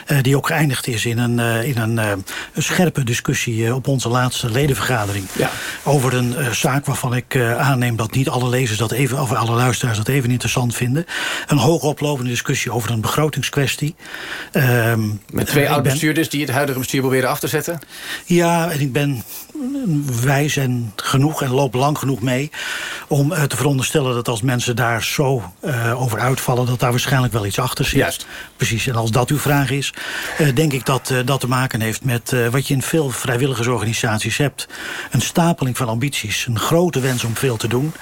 Uh, die ook geëindigd is in een, in een, een scherpe discussie op onze laatste ledenvergadering. Ja. Over een zaak waarvan ik aanneem dat niet alle lezers dat even, of alle luisteraars dat even interessant vinden. Een hoogoplopende discussie over een begrotingskwestie. Ehm, Met twee oud-bestuurders die het huidige bestuur proberen af te zetten? Ja, en ik ben wijs en genoeg en loop lang genoeg mee om te veronderstellen dat als mensen daar zo uh, over uitvallen... dat daar waarschijnlijk wel iets achter zit. Juist. Precies, en als dat uw vraag is... Uh, denk ik dat dat te maken heeft met wat je in veel vrijwilligersorganisaties hebt. Een stapeling van ambities, een grote wens om veel te doen...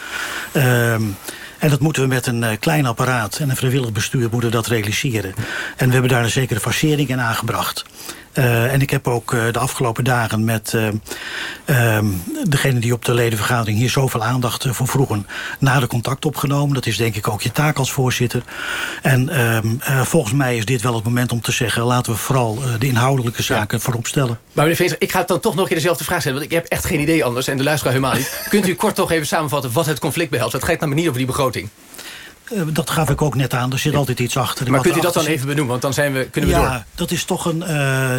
Ehm, en dat moeten we met een klein apparaat en een vrijwillig bestuur moeten dat realiseren. En we hebben daar een zekere facering in aangebracht. Uh, en ik heb ook uh, de afgelopen dagen met uh, degene die op de ledenvergadering hier zoveel aandacht voor vroegen, nader contact opgenomen. Dat is denk ik ook je taak als voorzitter. En ehm, volgens mij is dit wel het moment om te zeggen, laten we vooral de inhoudelijke zaken ja. voorop stellen. Maar meneer Vezer, ik ga dan toch nog een keer dezelfde vraag stellen, want ik heb echt geen idee anders en de luisteraar helemaal niet. Kunt u kort toch even samenvatten wat het conflict behelst? Het gaat namelijk niet over die begroting. Uh, dat gaf ik ook net aan. Er zit altijd iets achter. Maar kunt u dat dan even benoemen? Want dan zijn we, kunnen we ja, door. Ja, dat is toch een, uh,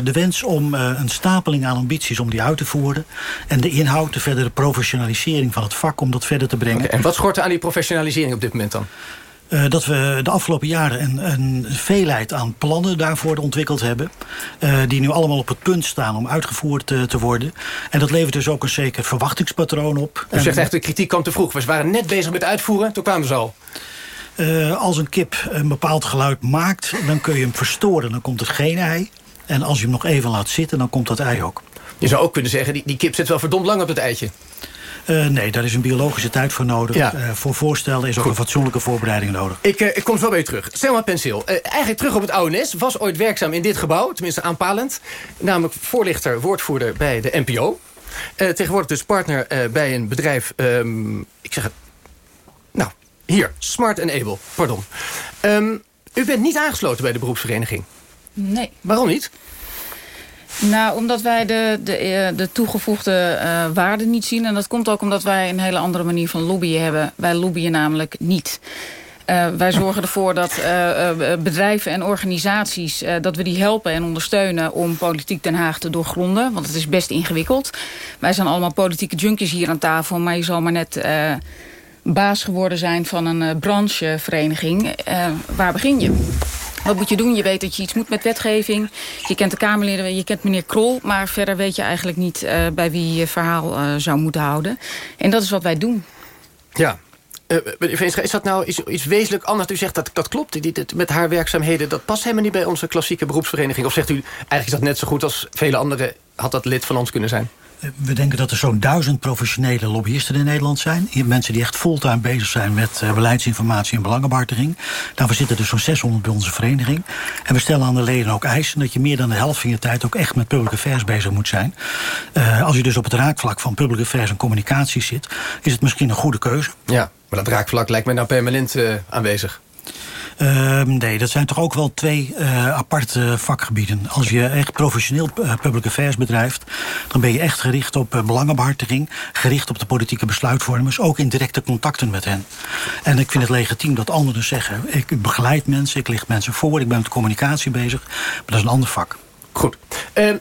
de wens om uh, een stapeling aan ambities om die uit te voeren. En de inhoud, de verdere professionalisering van het vak om dat verder te brengen. Okay, en wat schort er aan die professionalisering op dit moment dan? Uh, dat we de afgelopen jaren een, een veelheid aan plannen daarvoor ontwikkeld hebben. Uh, die nu allemaal op het punt staan om uitgevoerd uh, te worden. En dat levert dus ook een zeker verwachtingspatroon op. U zegt echt, de kritiek kwam te vroeg. We waren net bezig met uitvoeren, toen kwamen ze al. Uh, als een kip een bepaald geluid maakt, dan kun je hem verstoren. Dan komt er geen ei. En als je hem nog even laat zitten, dan komt dat ei ook. Je zou ook kunnen zeggen, die, die kip zit wel verdomd lang op het eitje. Uh, nee, daar is een biologische tijd voor nodig. Ja. Uh, voor voorstellen is ook een fatsoenlijke voorbereiding nodig. Ik, uh, ik kom zo bij je terug. Selma Penseel, eigenlijk terug op het oude nest. Was ooit werkzaam in dit gebouw, tenminste aanpalend. Namelijk voorlichter, woordvoerder bij de NPO. tegenwoordig dus partner bij een bedrijf... Um, ik zeg het... Hier, Smart Enable, pardon. Um, u bent niet aangesloten bij de beroepsvereniging. Nee. Waarom niet? Nou, omdat wij de, de, de toegevoegde uh, waarde niet zien. En dat komt ook omdat wij een hele andere manier van lobbyen hebben. Wij lobbyen namelijk niet. Uh, wij zorgen ervoor dat uh, bedrijven en organisaties... dat we die helpen en ondersteunen om politiek Den Haag te doorgronden. Want het is best ingewikkeld. Wij zijn allemaal politieke junkies hier aan tafel. Maar je zal maar net baas geworden zijn van een branchevereniging. waar begin je? Wat moet je doen? Je weet dat je iets moet met wetgeving. Je kent de Kamerleden, je kent meneer Krol. Maar verder weet je eigenlijk niet uh, bij wie je verhaal zou moeten houden. En dat is wat wij doen. Ja. Uh, is dat nou iets, wezenlijk anders? U zegt dat dat klopt, met haar werkzaamheden... dat past helemaal niet bij onze klassieke beroepsvereniging. Of zegt u, eigenlijk is dat net zo goed als vele andere... had dat lid van ons kunnen zijn? We denken dat er zo'n duizend professionele lobbyisten in Nederland zijn. Mensen die echt fulltime bezig zijn met uh, beleidsinformatie en belangenbehartiging. Daarvoor zitten er zo'n 600 bij onze vereniging. En we stellen aan de leden ook eisen dat je meer dan de helft van je tijd ook echt met public affairs bezig moet zijn. Uh, als je dus op het raakvlak van public affairs en communicatie zit, is het misschien een goede keuze. Ja, maar dat raakvlak lijkt mij nou permanent uh, aanwezig. Uh, nee, dat zijn toch ook wel twee uh, aparte vakgebieden. Als je echt professioneel uh, public affairs bedrijft... dan ben je echt gericht op uh, belangenbehartiging... gericht op de politieke besluitvormers... ook in directe contacten met hen. En ik vind het legitiem dat anderen zeggen... ik begeleid mensen, ik licht mensen voor... ik ben met communicatie bezig, maar dat is een ander vak. Goed. Uh,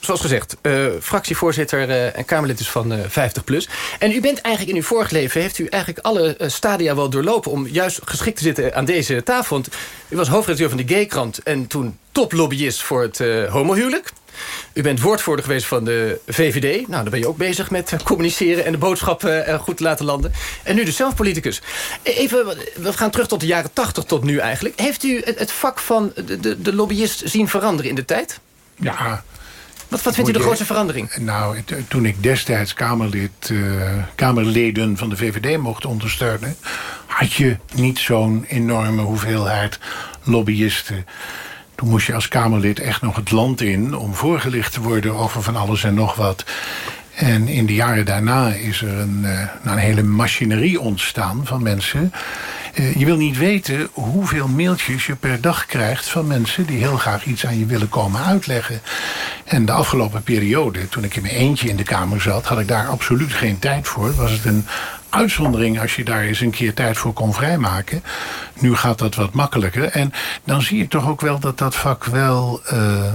zoals gezegd, uh, fractievoorzitter uh, en Kamerlid is van uh, 50PLUS. En u bent eigenlijk in uw vorig leven... heeft u eigenlijk alle stadia wel doorlopen... om juist geschikt te zitten aan deze tafel. Want u was hoofdredacteur van de Gaykrant... en toen toplobbyist voor het homohuwelijk. U bent woordvoerder geweest van de VVD. Nou, dan ben je ook bezig met communiceren... en de boodschap goed te laten landen. En nu dus zelf politicus. Even, we gaan terug tot de jaren 80 tot nu eigenlijk. Heeft u het, het vak van de, de, de lobbyist zien veranderen in de tijd? Ja, wat, wat vindt u de grootste verandering? Nou, toen ik destijds Kamerlid, uh, Kamerleden van de VVD mocht ondersteunen... had je niet zo'n enorme hoeveelheid lobbyisten. Toen moest je als Kamerlid echt nog het land in... om voorgelicht te worden over van alles en nog wat. En in de jaren daarna is er een, uh, een hele machinerie ontstaan van mensen. Uh, je wil niet weten hoeveel mailtjes je per dag krijgt van mensen die heel graag iets aan je willen komen uitleggen. En de afgelopen periode, toen ik in mijn eentje in de kamer zat, had ik daar absoluut geen tijd voor. Was het een uitzondering als je daar eens een keer tijd voor kon vrijmaken. Nu gaat dat wat makkelijker. En dan zie je toch ook wel dat dat vak wel uh,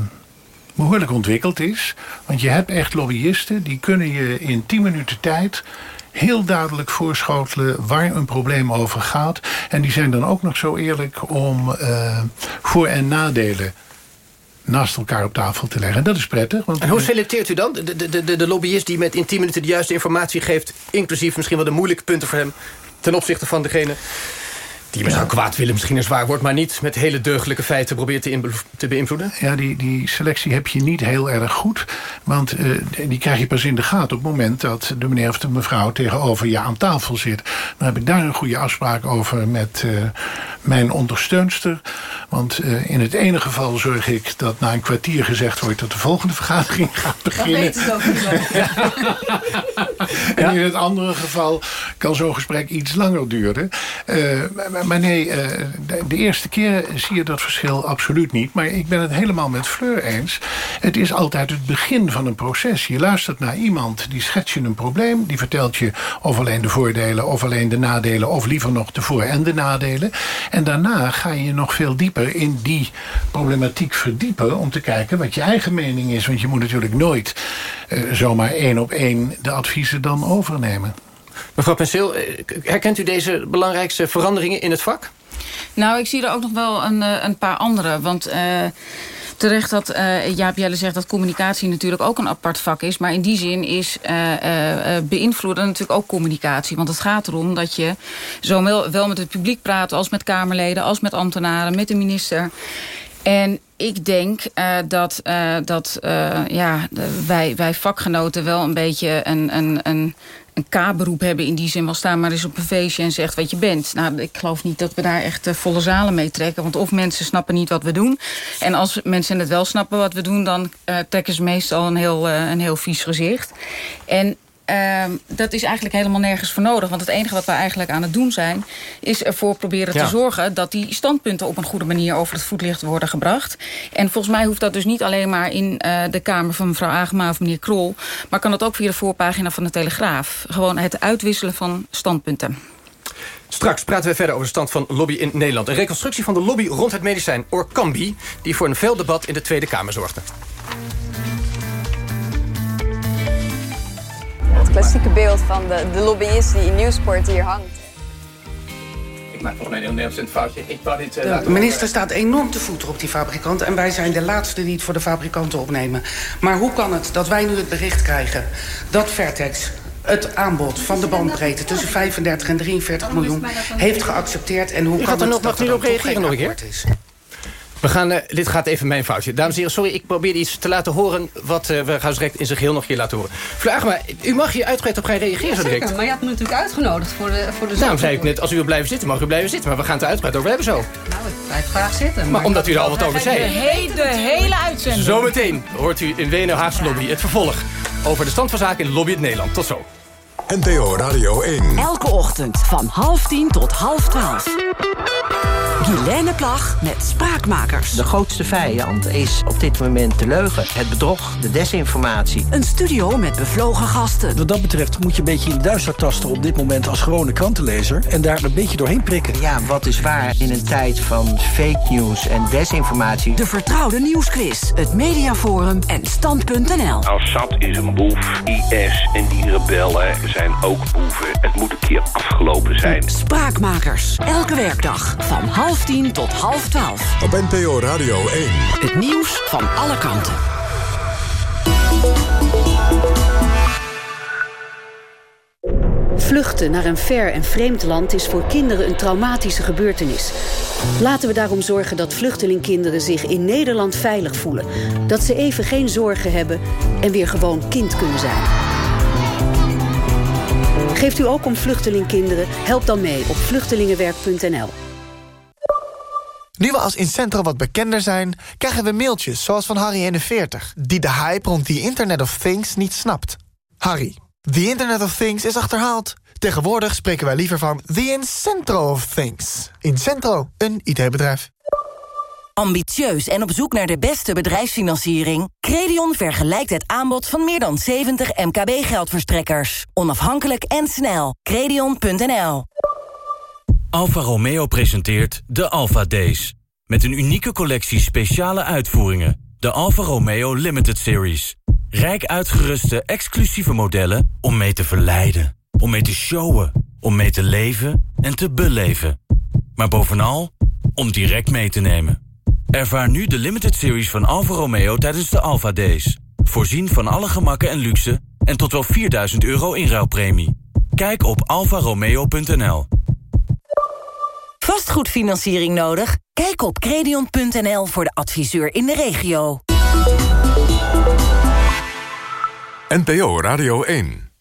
behoorlijk ontwikkeld is. Want je hebt echt lobbyisten die kunnen je in 10 minuten tijd heel duidelijk voorschotelen waar een probleem over gaat. En die zijn dan ook nog zo eerlijk om uh, voor- en nadelen naast elkaar op tafel te leggen. En dat is prettig. Want en hoe selecteert u dan de, de, de, de lobbyist die met in 10 minuten de juiste informatie geeft... inclusief misschien wel de moeilijke punten voor hem... ten opzichte van degene die misschien ja. kwaad willen, misschien een zwaar woord... maar niet met hele deugdelijke feiten probeert te, te beïnvloeden? Ja, die, die selectie heb je niet heel erg goed. Want uh, die krijg je pas in de gaten op het moment... dat de meneer of de mevrouw tegenover je aan tafel zit. Dan heb ik daar een goede afspraak over met uh, mijn ondersteunster. Want uh, in het ene geval zorg ik dat na een kwartier gezegd wordt... dat de volgende vergadering gaat beginnen. Dat weet het ook niet. en in het andere geval kan zo'n gesprek iets langer duren. Maar nee, de, de, eerste keer zie je dat verschil absoluut niet. Maar ik ben het helemaal met Fleur eens. Het is altijd het begin van een proces. Je luistert naar iemand, die schetst je een probleem. Die vertelt je of alleen de voordelen of alleen de nadelen... of liever nog de voor- en de nadelen. En daarna ga je nog veel dieper in die problematiek verdiepen... om te kijken wat je eigen mening is. Want je moet natuurlijk nooit uh, zomaar één op één de adviezen dan overnemen. Mevrouw Penseel, herkent u deze belangrijkste veranderingen in het vak? Nou, ik zie er ook nog wel een, een paar andere. Want uh, terecht dat uh, Jaap Jelle zegt dat communicatie natuurlijk ook een apart vak is. Maar in die zin is uh, beïnvloeden natuurlijk ook communicatie. Want het gaat erom dat je zowel wel met het publiek praat... als met Kamerleden, als met ambtenaren, met de minister... En ik denk dat, dat ja, wij, wij vakgenoten wel een beetje een, een, een, een K-beroep hebben in die zin. Wel staan maar eens op een feestje en zegt wat je bent. Nou, ik geloof niet dat we daar echt volle zalen mee trekken. Want of mensen snappen niet wat we doen. En als mensen het wel snappen wat we doen... dan trekken ze meestal een heel, een heel vies gezicht. En Uh, dat is eigenlijk helemaal nergens voor nodig. Want het enige wat we eigenlijk aan het doen zijn... is ervoor proberen ja. te zorgen dat die standpunten... op een goede manier over het voetlicht worden gebracht. En volgens mij hoeft dat dus niet alleen maar in uh, de kamer van mevrouw Agema of meneer Krol... maar kan dat ook via de voorpagina van de Telegraaf. Gewoon het uitwisselen van standpunten. Straks praten we verder over de stand van lobby in Nederland. Een reconstructie van de lobby rond het medicijn Orkambi... die voor een veel debat in de Tweede Kamer zorgde. Klassieke beeld van de, de lobbyist die in Nieuwsport hier hangt. Ik maak volgens mij een heel Nederlands foutje. Ik wou dit, uh, de minister staat enorm te voeten op die fabrikanten... en wij zijn de laatste die het voor de fabrikanten opnemen. Maar hoe kan het dat wij nu het bericht krijgen... dat Vertex het aanbod van de bandbreedte tussen 35 en 43 miljoen heeft geaccepteerd... en hoe U kan gaat er het nog, dat er dan nog reageren een akkoord is? We gaan, uh, dit gaat even mijn foutje. Dames en heren, sorry, ik probeer iets te laten horen... wat uh, we gaan direct in zijn geheel nog keer laten horen. Vraag maar, u mag hier uitgebreid op gaan reageren ja, zo direct. maar je had me natuurlijk uitgenodigd voor de voor de Daarom zei ik net, als u wil blijven zitten, mag u blijven zitten. Maar we gaan het er uitgebreid over hebben zo. Nou, ik blijf graag zitten. Maar, Maar, omdat u er al wat over zei. De hele, de hele uitzending. Zometeen hoort u in WNL Haagse Lobby het vervolg... over de stand van zaken in Lobby het Nederland. Tot zo. NPO Radio 1. Elke ochtend van half tien tot half twaalf. Guilaine Plag met Spraakmakers. De grootste vijand is op dit moment de leugen, het bedrog, de desinformatie. Een studio met bevlogen gasten. Wat dat betreft moet je een beetje in de duister tasten op dit moment als gewone krantenlezer. En daar een beetje doorheen prikken. Ja, wat is waar in een tijd van fake news en desinformatie? De vertrouwde nieuwsquiz, het mediaforum en stand.nl. Assad is een boef, IS en die rebellen zijn ook boeven. Het moet een keer afgelopen zijn. Spraakmakers, elke werkdag van half tien tot half twaalf. Op NPO Radio 1. Het nieuws van alle kanten. Vluchten naar een ver en vreemd land is voor kinderen een traumatische gebeurtenis. Laten we daarom zorgen dat vluchtelingkinderen zich in Nederland veilig voelen. Dat ze even geen zorgen hebben en weer gewoon kind kunnen zijn. Geeft u ook om vluchtelingkinderen? Help dan mee op vluchtelingenwerk.nl. Nu we als Incentro wat bekender zijn, krijgen we mailtjes zoals van Harry41... die de hype rond die Internet of Things niet snapt. Harry, the Internet of Things is achterhaald. Tegenwoordig spreken wij liever van the Incentro of Things. Incentro, een IT-bedrijf. Ambitieus en op zoek naar de beste bedrijfsfinanciering? Credion vergelijkt het aanbod van meer dan 70 MKB-geldverstrekkers. Onafhankelijk en snel. Credion.nl Alfa Romeo presenteert de Alfa Days. Met een unieke collectie speciale uitvoeringen. De Alfa Romeo Limited Series. Rijk uitgeruste exclusieve modellen om mee te verleiden. Om mee te showen. Om mee te leven en te beleven. Maar bovenal, om direct mee te nemen. Ervaar nu de limited series van Alfa Romeo tijdens de Alfa Days. Voorzien van alle gemakken en luxe en tot wel 4000 euro inruilpremie. Kijk op alfaromeo.nl. Vastgoedfinanciering nodig? Kijk op credion.nl voor de adviseur in de regio. NPO Radio 1